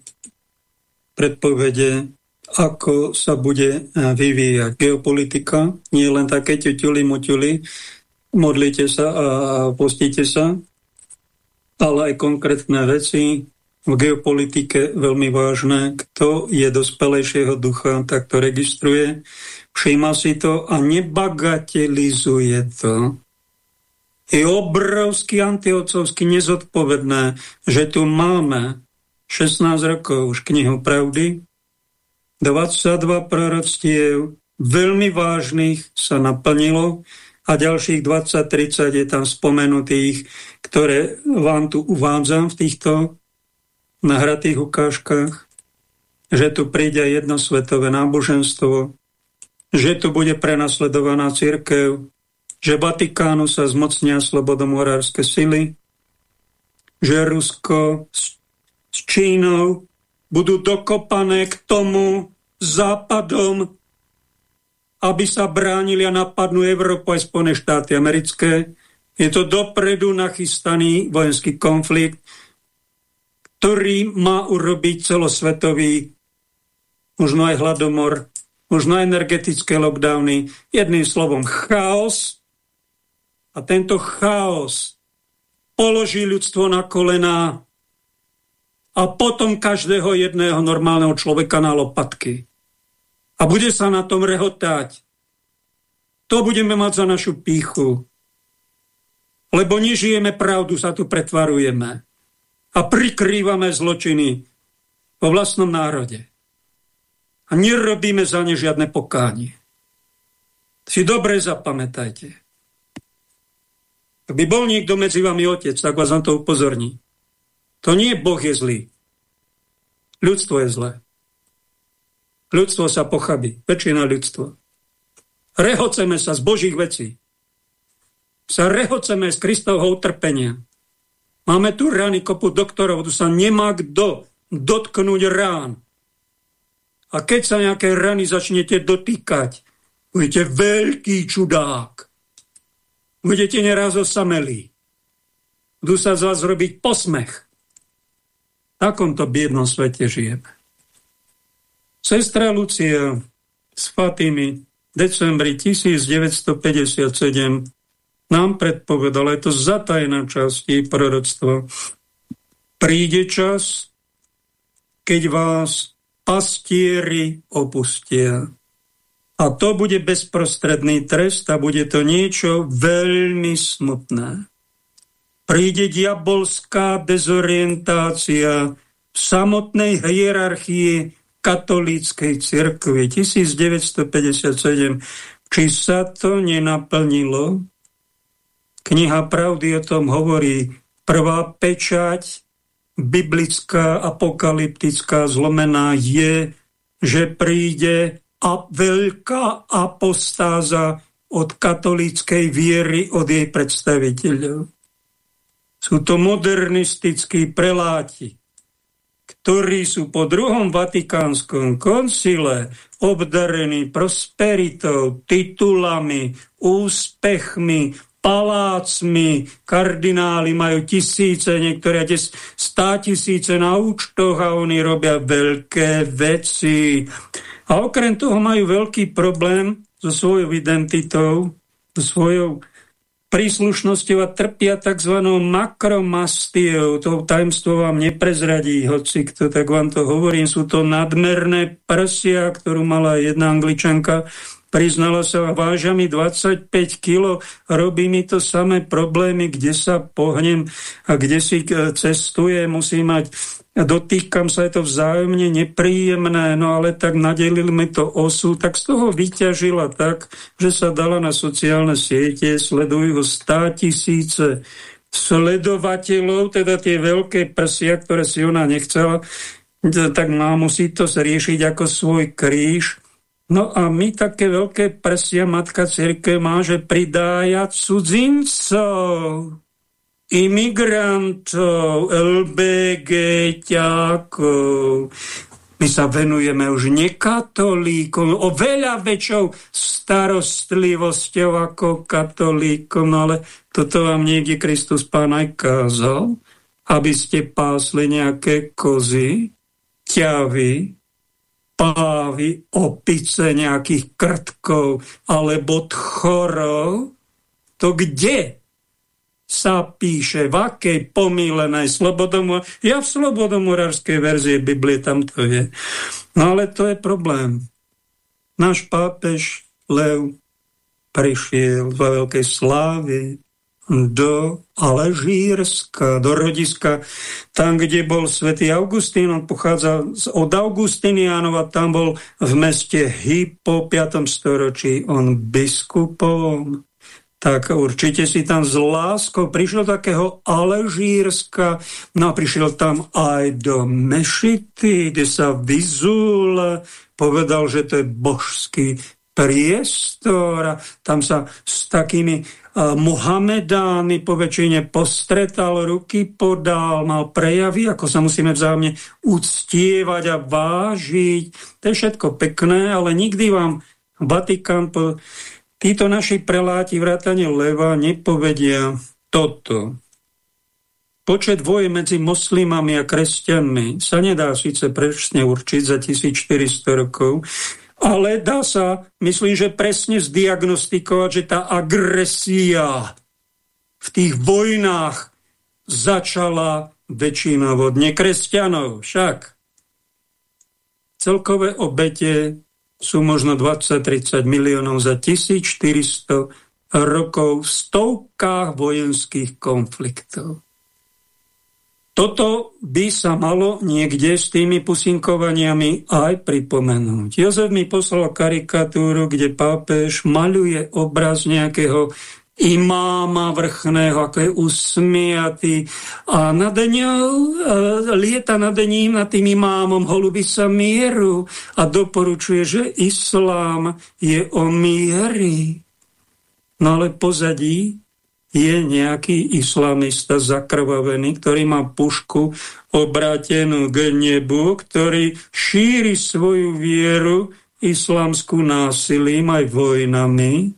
S1: predpovede, ako sa bude eh, vyvíjať geopolitika. Nie len také ťuťuli, muťuli, modlite sa a postite sa, ale aj konkrétne veci v geopolitike veľmi vážne. Kto je dospelejšieho ducha, tak to registruje, všíma si to a nebagatelizuje to. Je obrovský antiocovský nezodpovedné, že tu máme 16 rokov už knihu Pravdy, 22 proroctiev veľmi vážnych sa naplnilo a ďalších 20-30 je tam spomenutých, ktoré vám tu uvádzam v týchto nahratých ukážkach, že tu príde jedno svetové náboženstvo, že tu bude prenasledovaná církev, že Vatikánu sa zmocnia slobodomorárske sily, že Rusko s, s Čínou budú dokopané k tomu, západom, aby sa bránili a napadnú Európu aj Spojené štáty americké. Je to dopredu nachystaný vojenský konflikt, ktorý má urobiť celosvetový, možno aj hladomor, možno energetické lockdowny, jedným slovom chaos. A tento chaos položí ľudstvo na kolená a potom každého jedného normálneho človeka na lopatky a bude sa na tom rehotať. To budeme mať za našu píchu. Lebo nežijeme pravdu, sa tu pretvarujeme. A prikrývame zločiny vo vlastnom národe. A nerobíme za ne žiadne pokánie. Si dobre zapamätajte. Ak by bol niekto medzi vami otec, tak vás na to upozorní. To nie Boh je zlý. Ľudstvo je zlé. Ľudstvo sa pochabí, väčšina ľudstva. Rehoceme sa z Božích vecí. Sa rehoceme z Kristovho utrpenia. Máme tu rány kopu doktorov, tu sa nemá kto dotknúť rán. A keď sa nejaké rany začnete dotýkať, budete veľký čudák. Budete neraz osamelí. Budú sa z vás robiť posmech. V takomto biednom svete žijeme. Sestra Lucia z Fatimy v decembri 1957 nám predpovedala, je to zatajná časti proroctva, príde čas, keď vás pastieri opustia. A to bude bezprostredný trest a bude to niečo veľmi smutné. Príde diabolská dezorientácia v samotnej hierarchii katolíckej cirkvi 1957. Či sa to nenaplnilo? Kniha Pravdy o tom hovorí. Prvá pečať biblická, apokalyptická, zlomená je, že príde a veľká apostáza od katolíckej viery, od jej predstaviteľov. Sú to modernistickí preláti, ktorí sú po druhom vatikánskom koncile obdarení prosperitou, titulami, úspechmi, palácmi, kardináli majú tisíce, niektoré des, stá tisíce na účtoch a oni robia veľké veci. A okrem toho majú veľký problém so svojou identitou, so svojou príslušnosťou a trpia tzv. makromastiou. To tajemstvo vám neprezradí, hoci kto, tak vám to hovorím. Sú to nadmerné prsia, ktorú mala jedna angličanka. Priznala sa, váža mi 25 kg, robí mi to samé problémy, kde sa pohnem a kde si e, cestuje, musí mať dotýkam sa, je to vzájomne nepríjemné, no ale tak nadelili mi to osu, tak z toho vyťažila tak, že sa dala na sociálne siete, sledujú ho stá tisíce sledovateľov, teda tie veľké prsia, ktoré si ona nechcela, tak má, musí to riešiť ako svoj kríž. No a my také veľké prsia Matka Církev má, že pridája cudzincov imigrantov, LBGťákov. My sa venujeme už nekatolíkom, o veľa väčšou starostlivosťou ako katolíkom, ale toto vám niekde Kristus Pán aj kázal, aby ste pásli nejaké kozy, ťavy, pávy, opice nejakých krtkov alebo tchorov. To kde? sa píše, v akej pomílenej slobodomor... Ja v slobodomorárskej verzii Biblie tam to je. No ale to je problém. Náš pápež Lev prišiel vo veľkej slávy do Alžírska, do rodiska, tam, kde bol svätý Augustín, on pochádza od Augustinianov a tam bol v meste Hypo 5. storočí, on biskupom tak určite si tam s láskou prišiel takého Alžírska, no a prišiel tam aj do Mešity, kde sa vyzul, povedal, že to je božský priestor a tam sa s takými uh, Mohamedány po väčšine postretal, ruky podal, mal prejavy, ako sa musíme vzájomne uctievať a vážiť. To je všetko pekné, ale nikdy vám Vatikán po Títo naši preláti vrátane leva nepovedia toto. Počet voje medzi moslimami a kresťanmi sa nedá síce presne určiť za 1400 rokov, ale dá sa, myslím, že presne zdiagnostikovať, že tá agresia v tých vojnách začala väčšina vodne kresťanov. Však celkové obete sú možno 20-30 miliónov za 1400 rokov v stovkách vojenských konfliktov. Toto by sa malo niekde s tými pusinkovaniami aj pripomenúť. Jozef mi poslal karikatúru, kde pápež maľuje obraz nejakého imáma vrchného, ako je usmiatý a nad ňou, e, lieta nad ním, nad tým imámom holubi sa mieru a doporučuje, že islám je o miery. No ale pozadí je nejaký islamista zakrvavený, ktorý má pušku obrátenú k nebu, ktorý šíri svoju vieru islamskú násilím aj vojnami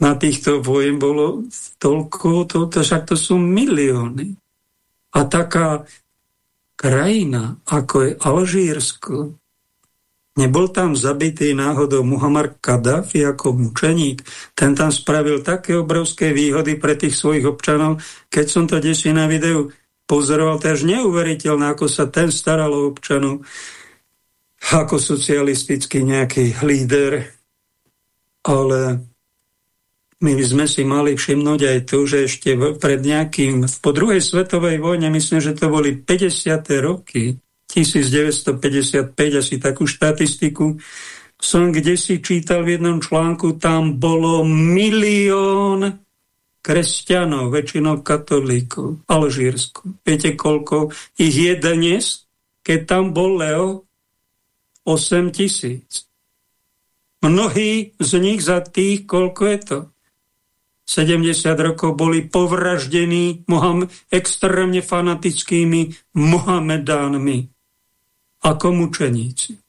S1: na týchto vojen bolo toľko, to, to, však to sú milióny. A taká krajina, ako je Alžírsko, nebol tam zabitý náhodou Muhammad Kadafi ako mučeník. Ten tam spravil také obrovské výhody pre tých svojich občanov. Keď som to desi na videu pozoroval, to až neuveriteľné, ako sa ten staral o občanov ako socialistický nejaký líder. Ale my sme si mali všimnúť aj tu, že ešte pred nejakým, po druhej svetovej vojne, myslím, že to boli 50. roky, 1955, asi takú štatistiku, som kde si čítal v jednom článku, tam bolo milión kresťanov, väčšinou katolíkov, Alžírsku. Viete, koľko ich je dnes? Keď tam bol Leo, 8 tisíc. Mnohí z nich za tých, koľko je to? 70 rokov boli povraždení extrémne fanatickými Mohamedánmi ako mučeníci.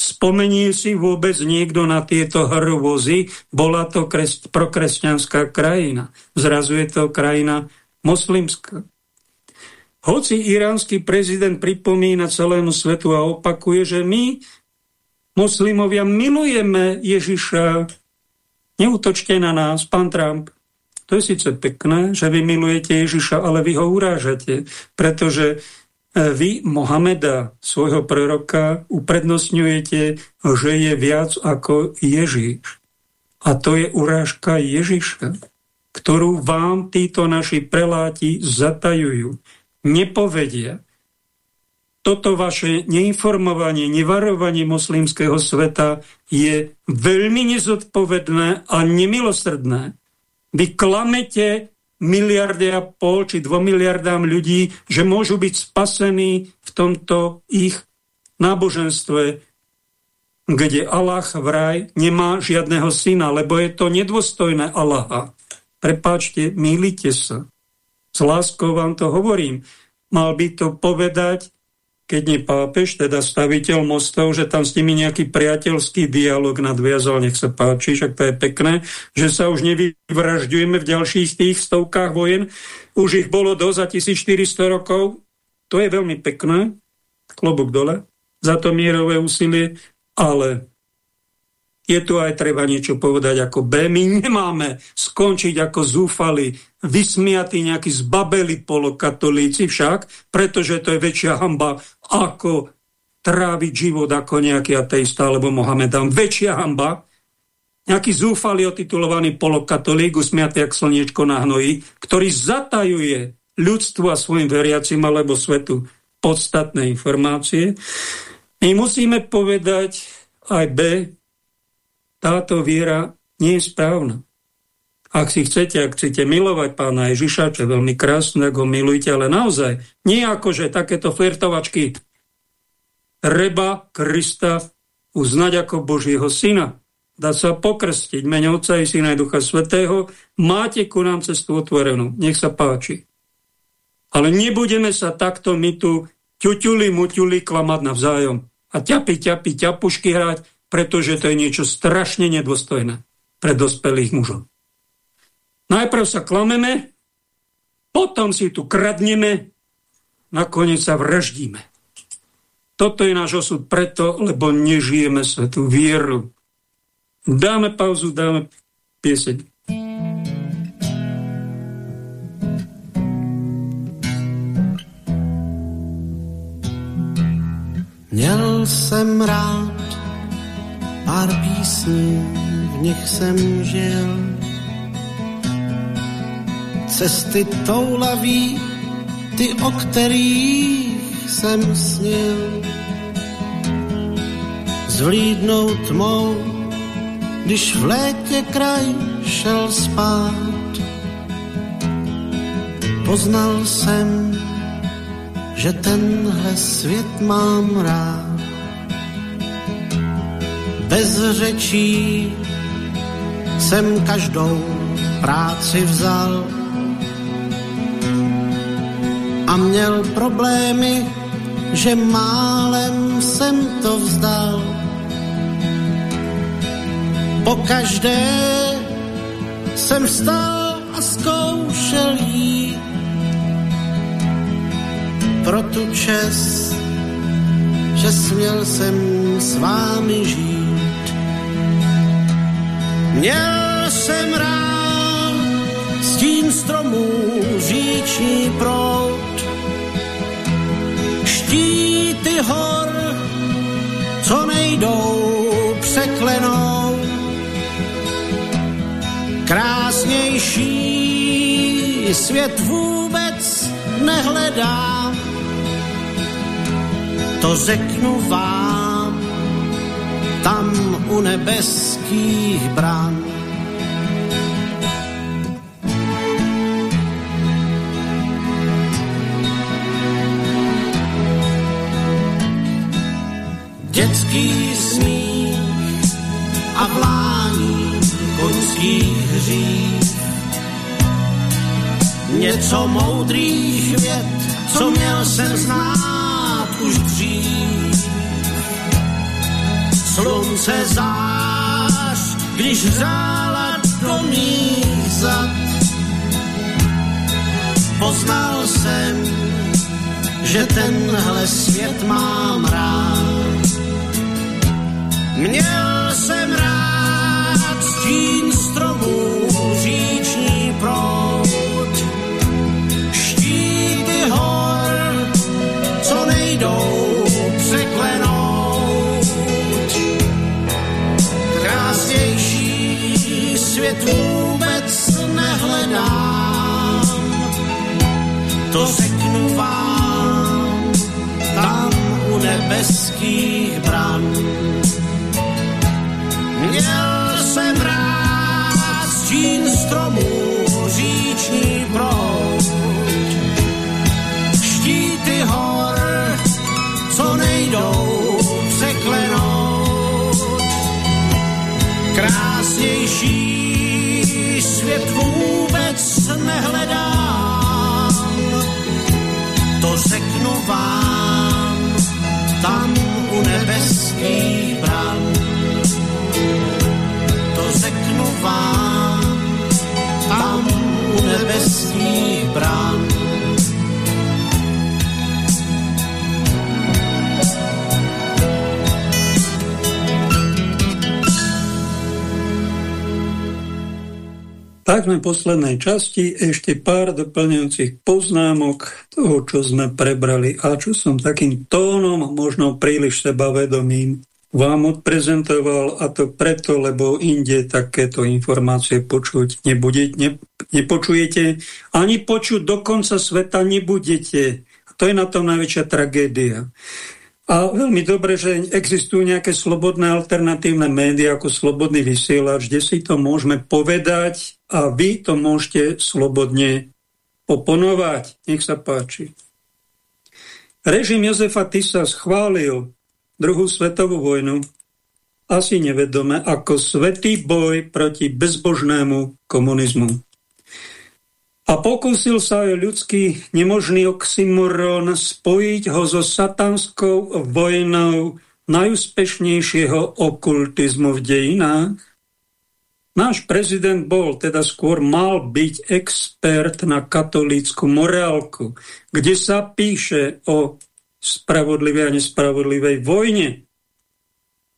S1: Spomenie si vôbec niekto na tieto hrôzy, bola to kres, prokresťanská krajina. Zrazu je to krajina moslimská. Hoci iránsky prezident pripomína celému svetu a opakuje, že my, moslimovia, milujeme Ježiša, Neutočte na nás, pán Trump. To je síce pekné, že vy milujete Ježiša, ale vy ho urážate, pretože vy Mohameda, svojho proroka, uprednostňujete, že je viac ako Ježiš. A to je urážka Ježiša, ktorú vám títo naši preláti zatajujú. Nepovedia. Toto vaše neinformovanie, nevarovanie moslimského sveta je veľmi nezodpovedné a nemilosrdné. Vy klamete miliardy a pol či dvo miliardám ľudí, že môžu byť spasení v tomto ich náboženstve, kde Allah vraj nemá žiadného syna, lebo je to nedôstojné Allaha. Prepáčte, mýlite sa. S láskou vám to hovorím. Mal by to povedať keď nie pápež, teda staviteľ mostov, že tam s nimi nejaký priateľský dialog nadviazal, nech sa páči, však to je pekné, že sa už nevyvražďujeme v ďalších tých stovkách vojen, už ich bolo dosť za 1400 rokov, to je veľmi pekné, klobúk dole, za to mierové úsilie, ale je tu aj treba niečo povedať ako B. My nemáme skončiť ako zúfali, vysmiatí nejakí zbabeli polokatolíci však, pretože to je väčšia hamba ako tráviť život ako nejaký ateista alebo Mohamedan. Väčšia hamba, nejaký zúfalý otitulovaný polokatolík, usmiatý jak slniečko na hnoji, ktorý zatajuje ľudstvu a svojim veriacim alebo svetu podstatné informácie. My musíme povedať aj B, táto viera nie je správna. Ak si chcete, ak chcete milovať pána Ježiša, čo je veľmi krásne, ako milujte, ale naozaj, nie ako, že takéto flirtovačky. Reba Krista uznať ako Božieho syna, dá sa pokrstiť mene Otca i Syna i Ducha Svetého, máte ku nám cestu otvorenú, nech sa páči. Ale nebudeme sa takto my tu ťuťuli, muťuli klamať navzájom a ťapi, ťapi, ťapušky hrať, pretože to je niečo strašne nedôstojné pre dospelých mužov. Najprv sa klameme, potom si tu kradneme, nakoniec sa vraždíme. Toto je náš osud preto, lebo nežijeme svetú vieru. Dáme pauzu, dáme pieseň.
S6: Měl jsem rád pár písní, v nich jsem žil. Cesty toulaví, ty, o kterých jsem snil. Zhlídnout tmou, když v létě kraj šel spát. Poznal jsem, že tenhle svět mám rád bez řečí jsem každou práci vzal a měl problémy, že málem jsem to vzdal. Po každé jsem vstal a zkoušel jít pro tu čest, že směl jsem s vámi žít. Měl jsem rád stín stromů říční prout, štíty hor, co nejdou překlenou. Krásnější svět vůbec nehledám, to řeknu vám, tam u nebeských brán. Dětský smích a vlání koňských hřích. Něco moudrých věd, co měl jsem znát už dřív. Slunce zář, když hřála do mých. Poznal jsem, že tenhle svět mám rád Měl jsem rád stín nejdou svět vůbec nehledám, to řeknu vám tam u nebeských bran. Měl jsem rád stín stromů říční proud, štíty hor, co nejdou překlenout. Krásnější svět vůbec nehledám,
S1: Tak sme v poslednej časti ešte pár doplňujúcich poznámok toho, čo sme prebrali a čo som takým tónom, možno príliš sebavedomým, vám odprezentoval a to preto, lebo inde takéto informácie počuť nebude, ne, nepočujete, ani počuť do konca sveta nebudete. A to je na tom najväčšia tragédia. A veľmi dobre, že existujú nejaké slobodné alternatívne médiá ako Slobodný vysielač, kde si to môžeme povedať a vy to môžete slobodne oponovať. Nech sa páči. Režim Jozefa Tisa schválil druhú svetovú vojnu asi nevedome ako svetý boj proti bezbožnému komunizmu a pokúsil sa aj ľudský nemožný oxymoron spojiť ho so satanskou vojnou najúspešnejšieho okultizmu v dejinách? Náš prezident bol, teda skôr mal byť expert na katolícku morálku, kde sa píše o spravodlivej a nespravodlivej vojne.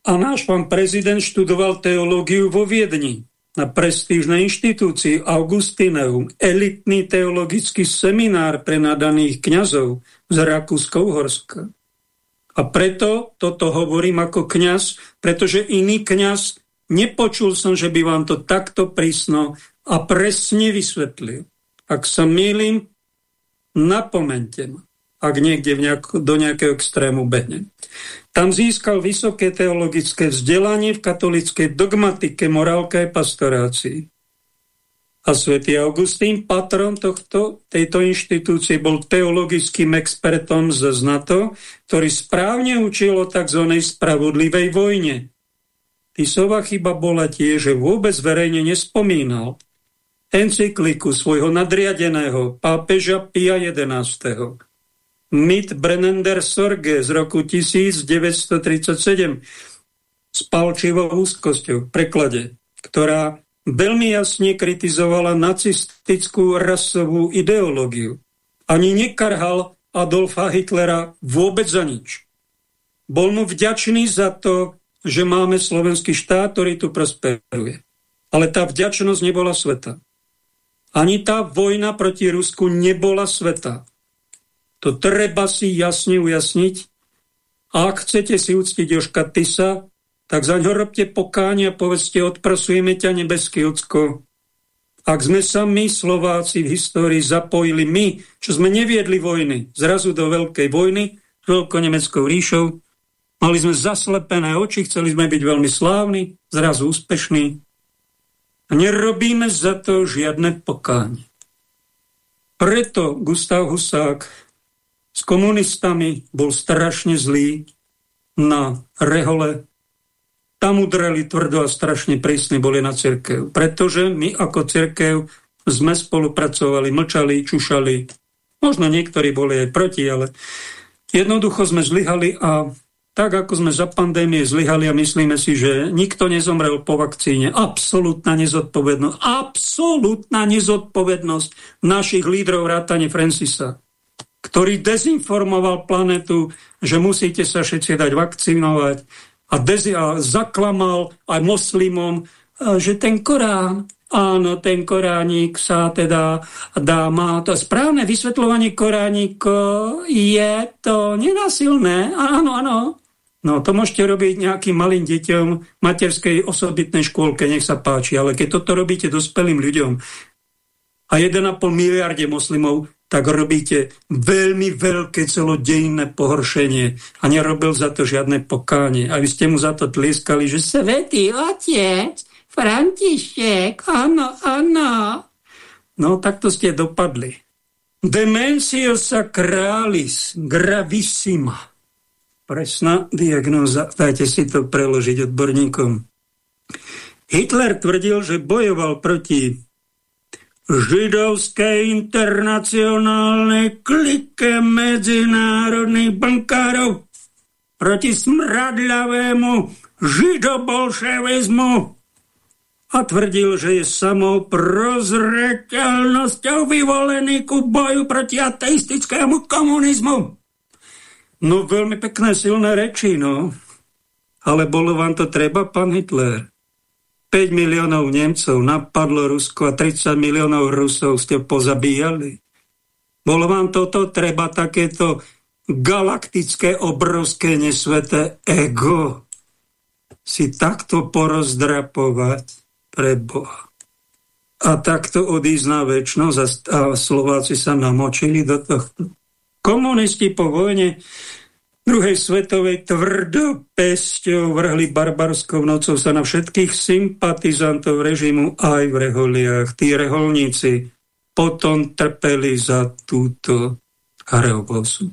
S1: A náš pán prezident študoval teológiu vo Viedni na prestížnej inštitúcii Augustineum, elitný teologický seminár pre nadaných kňazov z Rakúsko-Uhorska. A preto toto hovorím ako kňaz, pretože iný kňaz nepočul som, že by vám to takto prísno a presne vysvetlil. Ak sa mýlim, napomente ma, ak niekde nejak, do nejakého extrému behne. Tam získal vysoké teologické vzdelanie v katolickej dogmatike, morálke a pastorácii. A svätý Augustín, patron tohto, tejto inštitúcie, bol teologickým expertom z znato, ktorý správne učil o tzv. spravodlivej vojne. Tisová chyba bola tiež, že vôbec verejne nespomínal encykliku svojho nadriadeného pápeža Pia XI Mit Brennender Sorge z roku 1937 s palčivou úzkosťou v preklade, ktorá veľmi jasne kritizovala nacistickú rasovú ideológiu. Ani nekarhal Adolfa Hitlera vôbec za nič. Bol mu vďačný za to, že máme slovenský štát, ktorý tu prosperuje. Ale tá vďačnosť nebola sveta. Ani tá vojna proti Rusku nebola sveta. To treba si jasne ujasniť. A ak chcete si uctiť Joška Tisa, tak zaň ho robte pokáň a povedzte, odprosujeme ťa, nebeský ocko. Ak sme sa my, Slováci, v histórii zapojili my, čo sme neviedli vojny, zrazu do veľkej vojny s veľko-nemeckou ríšou, mali sme zaslepené oči, chceli sme byť veľmi slávni, zrazu úspešní. A nerobíme za to žiadne pokáň. Preto Gustav Husák s komunistami, bol strašne zlý na rehole. Tam udreli tvrdo a strašne prísne boli na cirkev. Pretože my ako cirkev sme spolupracovali, mlčali, čušali. Možno niektorí boli aj proti, ale jednoducho sme zlyhali a tak ako sme za pandémie zlyhali a myslíme si, že nikto nezomrel po vakcíne. Absolutná nezodpovednosť. Absolutná nezodpovednosť našich lídrov vrátane Francisa ktorý dezinformoval planetu, že musíte sa všetci dať vakcinovať a, a zaklamal aj moslimom, že ten Korán áno, ten koránik sa teda dá, má to správne vysvetľovanie korániku, je to nenasilné, áno, áno. No to môžete robiť nejakým malým deťom materskej osobitnej škôlke, nech sa páči, ale keď toto robíte dospelým ľuďom a 1,5 miliarde moslimov, tak robíte veľmi veľké celodejné pohoršenie a nerobil za to žiadne pokánie. A vy ste mu za to tlieskali, že svetý otec, František, áno, áno. No, takto ste dopadli. Demencio sacralis gravissima. Presná diagnoza. Dajte si to preložiť odborníkom. Hitler tvrdil, že bojoval proti židovské internacionálnej klike medzinárodných bankárov proti smradľavému židobolševizmu a tvrdil, že je samou prozreteľnosťou vyvolený ku boju proti ateistickému komunizmu. No veľmi pekné silné reči, no. Ale bolo vám to treba, pán Hitler? 5 miliónov Nemcov napadlo Rusko a 30 miliónov Rusov ste pozabíjali. Bolo vám toto treba takéto galaktické, obrovské, nesveté ego si takto porozdrapovať pre Boha. A takto odísť na väčšnosť a Slováci sa namočili do tohto. Komunisti po vojne druhej svetovej tvrdo pesťou vrhli barbarskou nocou sa na všetkých sympatizantov režimu aj v reholiach. Tí reholníci potom trpeli za túto hreobosu.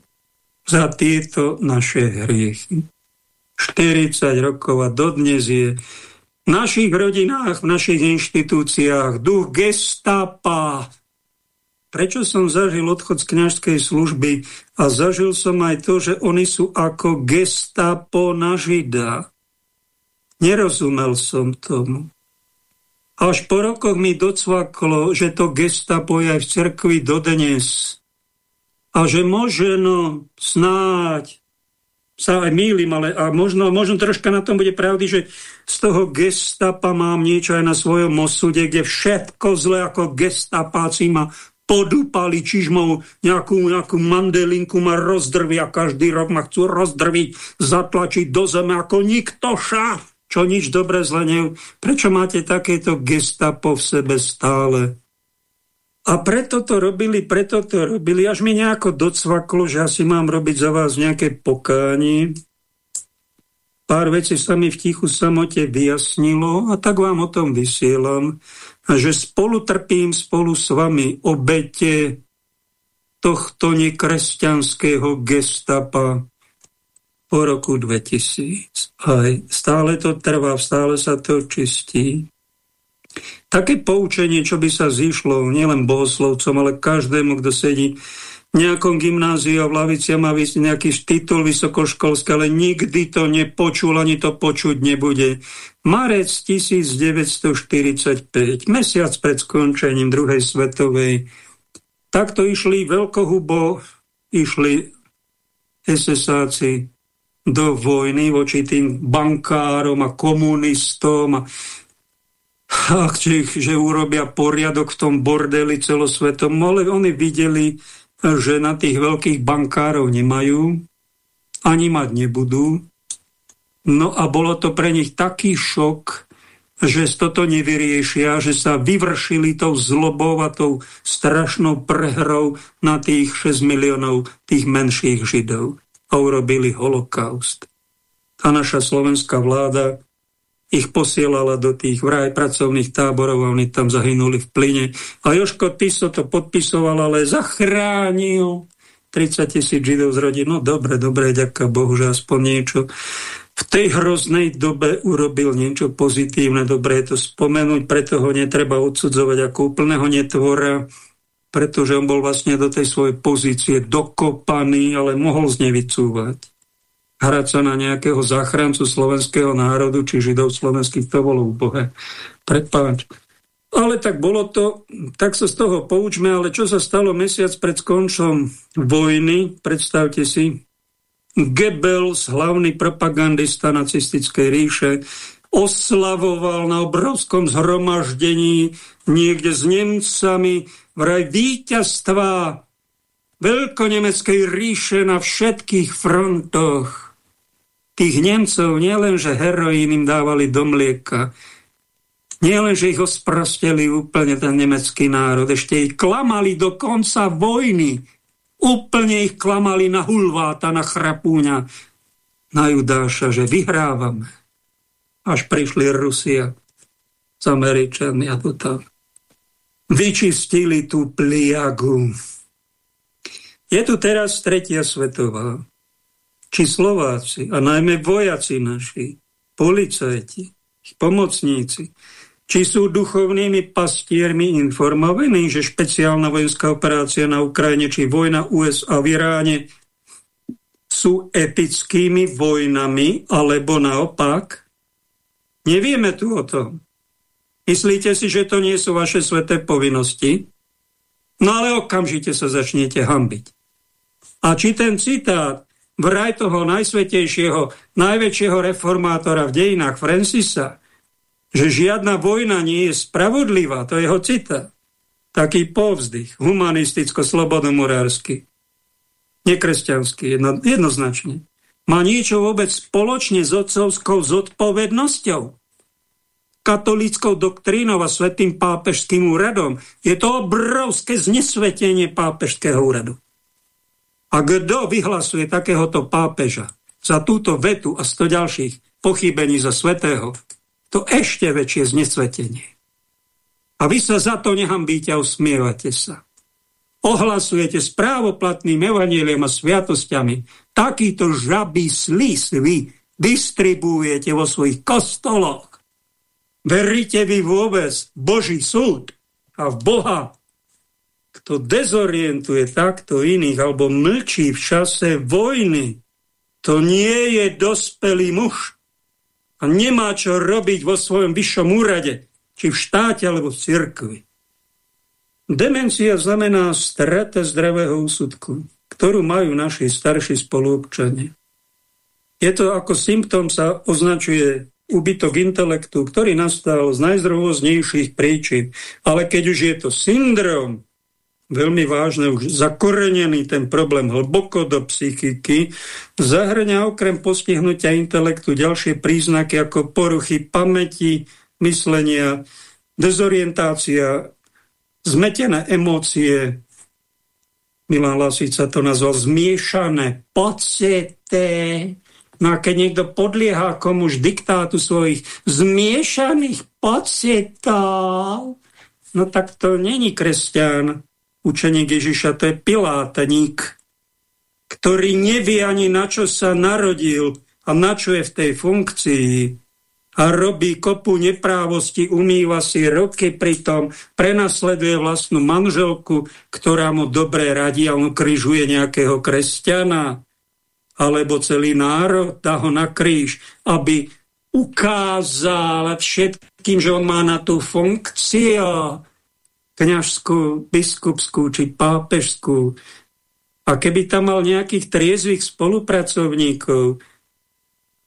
S1: Za tieto naše hriechy. 40 rokov a dodnes je v našich rodinách, v našich inštitúciách duch gestapa, prečo som zažil odchod z kňažskej služby a zažil som aj to, že oni sú ako gestapo na žida. Nerozumel som tomu. Až po rokoch mi docvaklo, že to gestapo je aj v cerkvi dodnes. A že možno snáď sa aj mýlim, ale a možno, možno troška na tom bude pravdy, že z toho gestapa mám niečo aj na svojom osude, kde všetko zle ako gestapáci ma podúpali čižmou nejakú, nejakú mandelinku ma rozdrvia, každý rok ma chcú rozdrviť, zatlačiť do zeme ako nikto ša, čo nič dobre zle. Prečo máte takéto gestapo v sebe stále? A preto to robili, preto to robili, až mi nejako docvaklo, že asi mám robiť za vás nejaké pokánie. Pár vecí sa mi v tichu samote vyjasnilo a tak vám o tom vysielam že spolu trpím spolu s vami obete tohto nekresťanského gestapa po roku 2000. Aj stále to trvá, stále sa to čistí. Také poučenie, čo by sa zišlo nielen bohoslovcom, ale každému, kto sedí nejakom gymnáziu v lavici má nejaký titul vysokoškolský, ale nikdy to nepočul, ani to počuť nebude. Marec 1945, mesiac pred skončením druhej svetovej, takto išli veľkohubo, išli SSáci do vojny voči tým bankárom a komunistom a ach, že, urobia poriadok v tom bordeli celosvetom, ale oni videli, že na tých veľkých bankárov nemajú, ani mať nebudú. No a bolo to pre nich taký šok, že toto nevyriešia, že sa vyvršili tou zlobou a tou strašnou prehrou na tých 6 miliónov tých menších židov a urobili holokaust. A naša slovenská vláda ich posielala do tých vraj pracovných táborov a oni tam zahynuli v plyne. A Joško Tiso to podpisoval, ale zachránil 30 tisíc židov z rodiny. No dobre, dobre, ďaká Bohu, že aspoň niečo v tej hroznej dobe urobil niečo pozitívne. Dobre je to spomenúť, preto ho netreba odsudzovať ako úplného netvora, pretože on bol vlastne do tej svojej pozície dokopaný, ale mohol z nej vycúvať hrať sa na nejakého záchrancu slovenského národu, či židov slovenských, to bolo úbohé. Prepáč. Ale tak bolo to, tak sa z toho poučme, ale čo sa stalo mesiac pred skončom vojny, predstavte si, Goebbels, hlavný propagandista nacistickej ríše, oslavoval na obrovskom zhromaždení niekde s Nemcami vraj víťazstva veľkonemeckej ríše na všetkých frontoch. Tých Nemcov nielenže heroín im dávali do mlieka, nielenže ich osprosteli úplne ten nemecký národ, ešte ich klamali do konca vojny, úplne ich klamali na Hulváta, na Chrapúňa, na Judáša, že vyhrávame až prišli Rusia s Američanmi a potom vyčistili tú pliagu. Je tu teraz tretia svetová. Či Slováci, a najmä vojaci naši, policajti, pomocníci, či sú duchovnými pastiermi informovaní, že špeciálna vojenská operácia na Ukrajine, či vojna USA v Iráne sú epickými vojnami, alebo naopak, Nevieme tu o tom. Myslíte si, že to nie sú vaše sveté povinnosti? No ale okamžite sa začnete hambiť. A či ten citát vraj toho najsvetejšieho, najväčšieho reformátora v dejinách Francisa, že žiadna vojna nie je spravodlivá, to je jeho citát. Taký povzdych, humanisticko-slobodomorársky, nekresťanský, jedno, jednoznačne. Má niečo vôbec spoločne s otcovskou zodpovednosťou? katolíckou doktrínou a svetým pápežským úradom. Je to obrovské znesvetenie pápežského úradu. A kto vyhlasuje takéhoto pápeža za túto vetu a sto ďalších pochybení za svetého, to ešte väčšie znesvetenie. A vy sa za to nehambíte a usmievate sa. Ohlasujete s právoplatným evaníliom a sviatosťami. Takýto žabý slis vy distribuujete vo svojich kostoloch Veríte vy vôbec Boží súd a v Boha, kto dezorientuje takto iných alebo mlčí v čase vojny, to nie je dospelý muž a nemá čo robiť vo svojom vyššom úrade, či v štáte alebo v cirkvi. Demencia znamená strata zdravého úsudku, ktorú majú naši starší spoluobčania. Je to ako symptóm sa označuje úbytok intelektu, ktorý nastal z najzrôznejších príčin. Ale keď už je to syndrom, veľmi vážne, už zakorenený ten problém hlboko do psychiky, zahrňa okrem postihnutia intelektu ďalšie príznaky ako poruchy pamäti, myslenia, dezorientácia, zmetené emócie, Milan Lasica to nazval zmiešané pocity, No a keď niekto podlieha komuž diktátu svojich zmiešaných pocitov, no tak to není kresťan. Učeník Ježiša, to je pilátník, ktorý nevie ani na čo sa narodil a na čo je v tej funkcii. A robí kopu neprávosti, umýva si roky pritom, prenasleduje vlastnú manželku, ktorá mu dobre radí a on križuje nejakého kresťana alebo celý národ, dá ho na kríž, aby ukázal všetkým, že on má na tú funkciu kňažskú, biskupskú či pápežskú. A keby tam mal nejakých triezvých spolupracovníkov,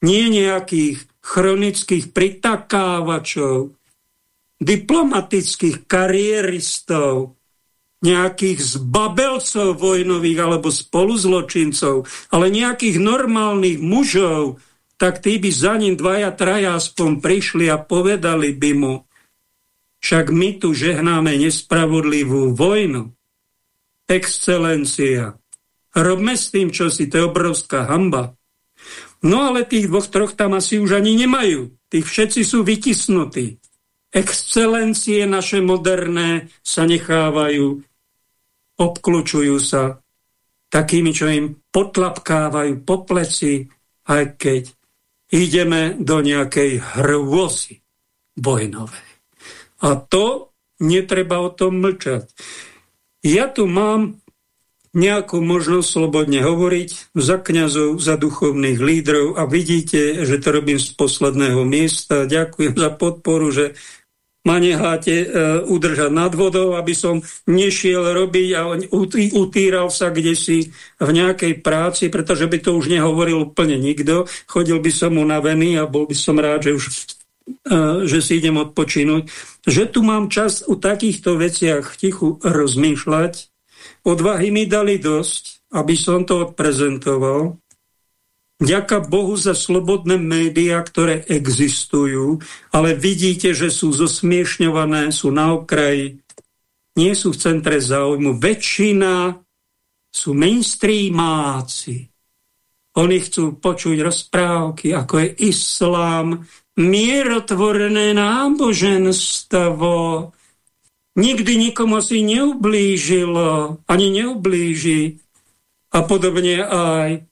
S1: nie nejakých chronických pritakávačov, diplomatických karieristov, nejakých zbabelcov vojnových alebo spoluzločincov, ale nejakých normálnych mužov, tak tí by za ním dvaja, traja aspoň prišli a povedali by mu, však my tu žehnáme nespravodlivú vojnu. Excelencia. Robme s tým, čo si, to je obrovská hamba. No ale tých dvoch, troch tam asi už ani nemajú. Tých všetci sú vytisnutí. Excelencie naše moderné sa nechávajú obklučujú sa takými, čo im potlapkávajú po pleci, aj keď ideme do nejakej hrôzy vojnovej. A to netreba o tom mlčať. Ja tu mám nejakú možnosť slobodne hovoriť za kňazov, za duchovných lídrov a vidíte, že to robím z posledného miesta. Ďakujem za podporu, že ma necháte uh, udržať nad vodou, aby som nešiel robiť a utýral sa kde si v nejakej práci, pretože by to už nehovoril úplne nikto. Chodil by som unavený a bol by som rád, že už že si idem odpočinúť, že tu mám čas o takýchto veciach tichu rozmýšľať. Odvahy mi dali dosť, aby som to odprezentoval. Ďaká Bohu za slobodné médiá, ktoré existujú, ale vidíte, že sú zosmiešňované, sú na okraji, nie sú v centre záujmu. Väčšina sú mainstreamáci. Oni chcú počuť rozprávky, ako je islám, mierotvorné náboženstvo. Nikdy nikomu si neublížilo, ani neublíži. A podobne aj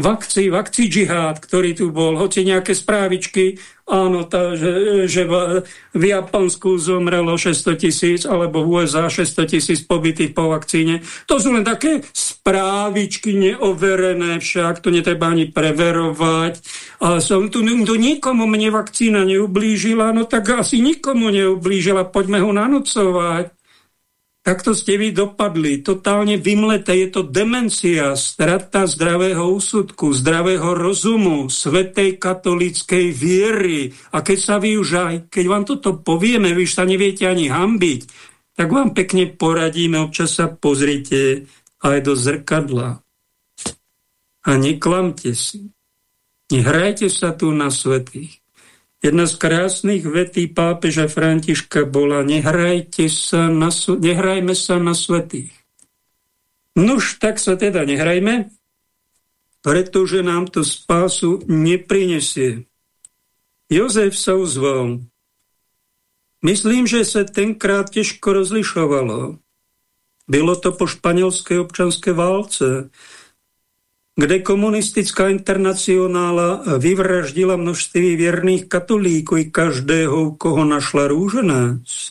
S1: vakci, vakci džihad, ktorý tu bol, hoci nejaké správičky, áno, tá, že, že v, Japonsku zomrelo 600 tisíc, alebo v USA 600 tisíc pobytých po vakcíne. To sú len také správičky neoverené však, to netreba ani preverovať. A som tu, tu nikomu mne vakcína neublížila, no tak asi nikomu neublížila, poďme ho nanocovať. Takto ste vy dopadli, totálne vymleté, je to demencia, strata zdravého úsudku, zdravého rozumu, svetej katolíckej viery. A keď sa vy už aj, keď vám toto povieme, vy už sa neviete ani hambiť, tak vám pekne poradíme, občas sa pozrite aj do zrkadla. A neklamte si. Nehrajte sa tu na svetých. Jedna z krásnych vetí pápeža Františka bola nehrajte sa na, nehrajme sa na svetých. Nuž, tak sa teda nehrajme, pretože nám to spásu neprinesie. Jozef sa uzval. Myslím, že sa tenkrát ťažko rozlišovalo. Bylo to po španielskej občanské válce, kde komunistická internacionála vyvraždila množství věrných katolíků i každého, koho našla růženec.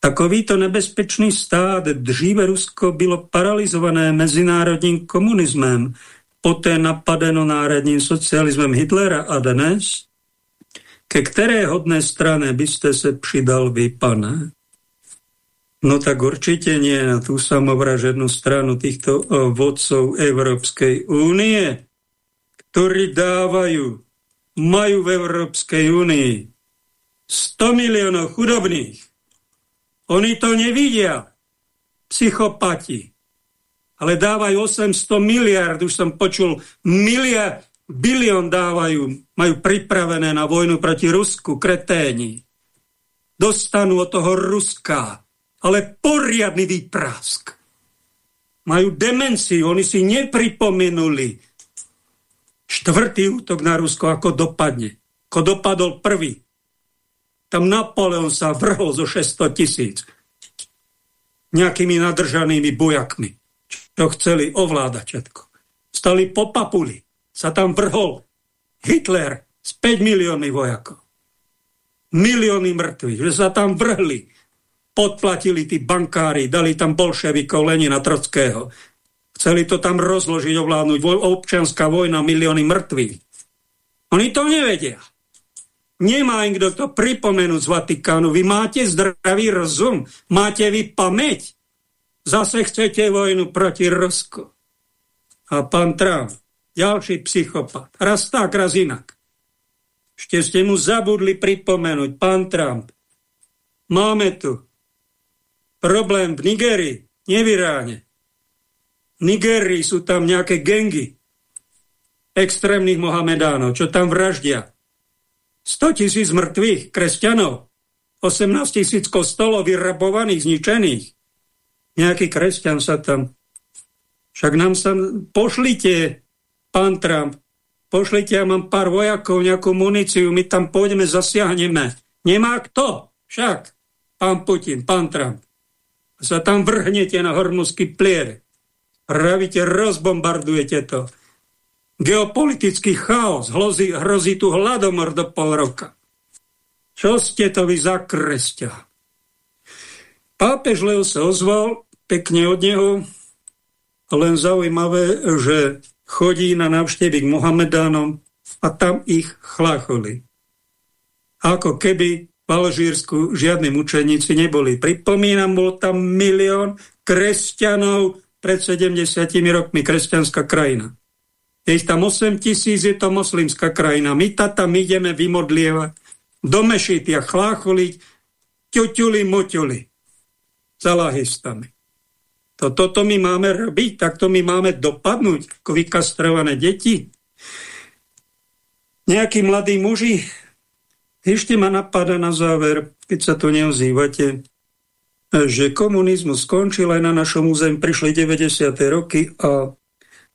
S1: Takovýto nebezpečný stát dříve Rusko bylo paralizované mezinárodním komunismem, poté napadeno národním socialismem Hitlera a dnes, ke které hodné strane byste se přidal vy, pane? No tak určite nie na tú samovražednú stranu týchto vodcov Európskej únie, ktorí dávajú, majú v Európskej únii 100 miliónov chudobných. Oni to nevidia, psychopati, ale dávajú 800 miliard, už som počul, miliard, bilión dávajú, majú pripravené na vojnu proti Rusku, kreténi. Dostanú od toho Ruska ale poriadny výprask. Majú demenciu, oni si nepripomenuli štvrtý útok na Rusko, ako dopadne. Ako dopadol prvý. Tam Napoleon sa vrhol zo 600 tisíc nejakými nadržanými bojakmi, čo chceli ovládať všetko. Stali po papuli, sa tam vrhol Hitler s 5 miliónmi vojakov. Milióny mŕtvych, že sa tam vrhli podplatili tí bankári, dali tam bolševikov Lenina Trockého. Chceli to tam rozložiť, ovládnuť. Občianská vojna, milióny mŕtvych. Oni to nevedia. Nemá im kto to pripomenúť z Vatikánu. Vy máte zdravý rozum, máte vy pamäť. Zase chcete vojnu proti Rusku. A pán Trump, ďalší psychopat, raz tak, raz inak. Ešte ste mu zabudli pripomenúť, pán Trump, máme tu problém v Nigerii, nie v Iráne. V Nigerii sú tam nejaké gengy extrémnych Mohamedánov, čo tam vraždia. 100 tisíc mŕtvych kresťanov, 18 tisíc kostolov vyrabovaných, zničených. Nejaký kresťan sa tam... Však nám sa... Pošlite, pán Trump, pošlite, ja mám pár vojakov, nejakú muníciu, my tam pôjdeme, zasiahneme. Nemá kto, však, pán Putin, pán Trump sa tam vrhnete na hormuzský plier. Pravíte, rozbombardujete to. Geopolitický chaos, hrozí, hrozí tu hladomor do pol roka. Čo ste to vy za kresťa? Pápež Leo sa ozval pekne od neho, len zaujímavé, že chodí na návštevy k Mohamedánom a tam ich chlácholi. Ako keby v Alžírsku žiadni mučeníci neboli. Pripomínam, bol tam milión kresťanov pred 70 rokmi, kresťanská krajina. Je tam 8 tisíc, je to moslimská krajina. My ta tam ideme vymodlievať do mešity a chlácholiť, ťuťuli, moťuli za. To, toto my máme robiť, takto my máme dopadnúť ako vykastrované deti. Nejakí mladí muži, ešte ma napadá na záver, keď sa to neozývate, že komunizmus skončil aj na našom území, prišli 90. roky a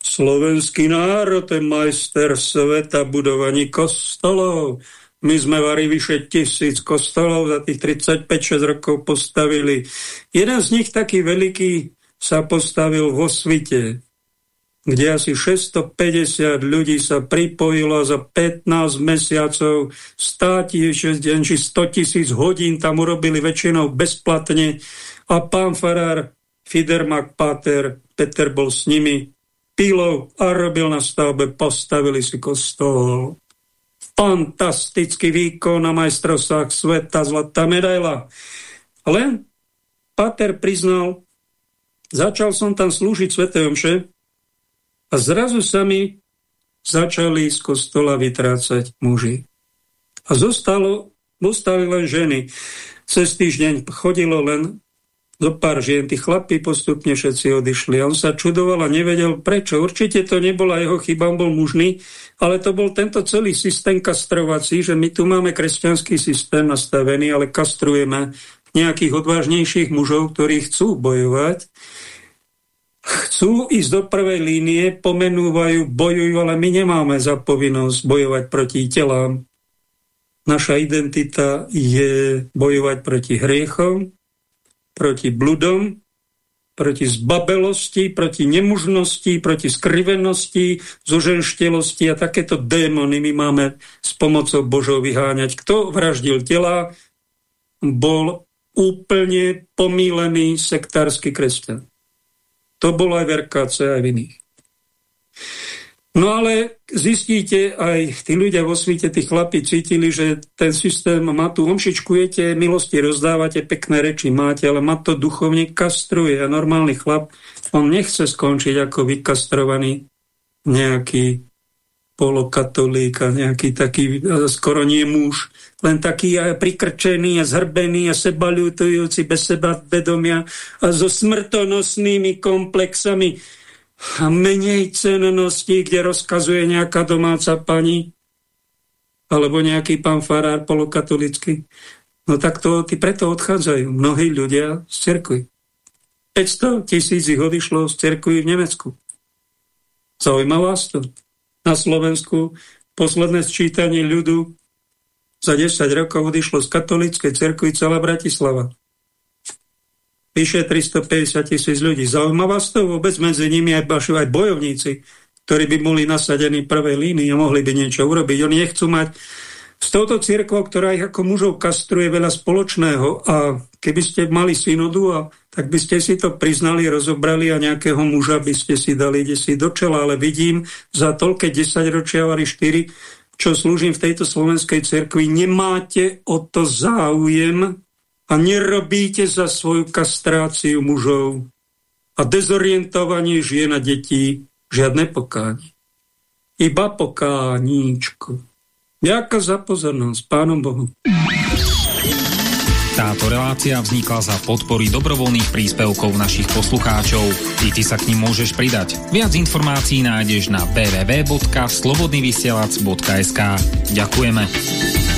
S1: slovenský národ je majster sveta budovaní kostolov. My sme vari vyše tisíc kostolov za tých 35-6 rokov postavili. Jeden z nich taký veľký sa postavil vo svite, kde asi 650 ľudí sa pripojilo za 15 mesiacov, 100 či 100 tisíc hodín tam urobili väčšinou bezplatne a pán farár Fidermak Pater, Peter bol s nimi, pilov a robil na stavbe, postavili si kostol. Fantastický výkon na majstrovstvách sveta, zlatá medaila. Len Pater priznal, začal som tam slúžiť Svetej Omše, a zrazu sa mi začali z kostola vytrácať muži. A zostalo, zostali len ženy. Cez týždeň chodilo len zo pár žien, tí chlapí postupne všetci odišli. On sa čudoval a nevedel prečo. Určite to nebola jeho chyba, on bol mužný, ale to bol tento celý systém kastrovací, že my tu máme kresťanský systém nastavený, ale kastrujeme nejakých odvážnejších mužov, ktorí chcú bojovať chcú ísť do prvej línie, pomenúvajú, bojujú, ale my nemáme za povinnosť bojovať proti telám. Naša identita je bojovať proti hriechom, proti bludom, proti zbabelosti, proti nemužnosti, proti skrivenosti, zoženštelosti a takéto démony my máme s pomocou Božou vyháňať. Kto vraždil tela, bol úplne pomílený sektársky kresťan. To bolo aj v RKC, aj v iných. No ale zistíte, aj tí ľudia vo svete, tí chlapi cítili, že ten systém má tu omšičkujete, milosti rozdávate, pekné reči máte, ale ma to duchovne kastruje a normálny chlap, on nechce skončiť ako vykastrovaný nejaký polokatolík a nejaký taký skoro nie muž, len taký prikrčený a zhrbený a sebalutujúci bez seba vedomia a so smrtonosnými komplexami a menej cennosti, kde rozkazuje nejaká domáca pani alebo nejaký pán farár polokatolický. No tak to, tí preto odchádzajú mnohí ľudia z cerkvy. 500 tisíc ich odišlo z cerkvy v Nemecku. Zaujíma vás to? Na Slovensku posledné sčítanie ľudu za 10 rokov odišlo z katolíckej cerkvy celá Bratislava. Vyše 350 tisíc ľudí. Zaujíma vás to vôbec medzi nimi aj, aj bojovníci, ktorí by boli nasadení v prvej línii a mohli by niečo urobiť. Oni nechcú mať s touto církvou, ktorá ich ako mužov kastruje veľa spoločného a keby ste mali synodu, a, tak by ste si to priznali, rozobrali a nejakého muža by ste si dali si do čela, ale vidím za toľké 10 ročia, 4, čo slúžim v tejto slovenskej cerkvi, nemáte o to záujem a nerobíte za svoju kastráciu mužov a dezorientovanie žien a detí žiadne pokánie. Iba pokáníčko. Ďakujem za pozornosť. Pánom Bohu.
S7: Táto relácia vznikla za podpory dobrovoľných príspevkov našich poslucháčov. I ty sa k ním môžeš pridať. Viac informácií nájdeš na www.slobodnyvysielac.sk Ďakujeme.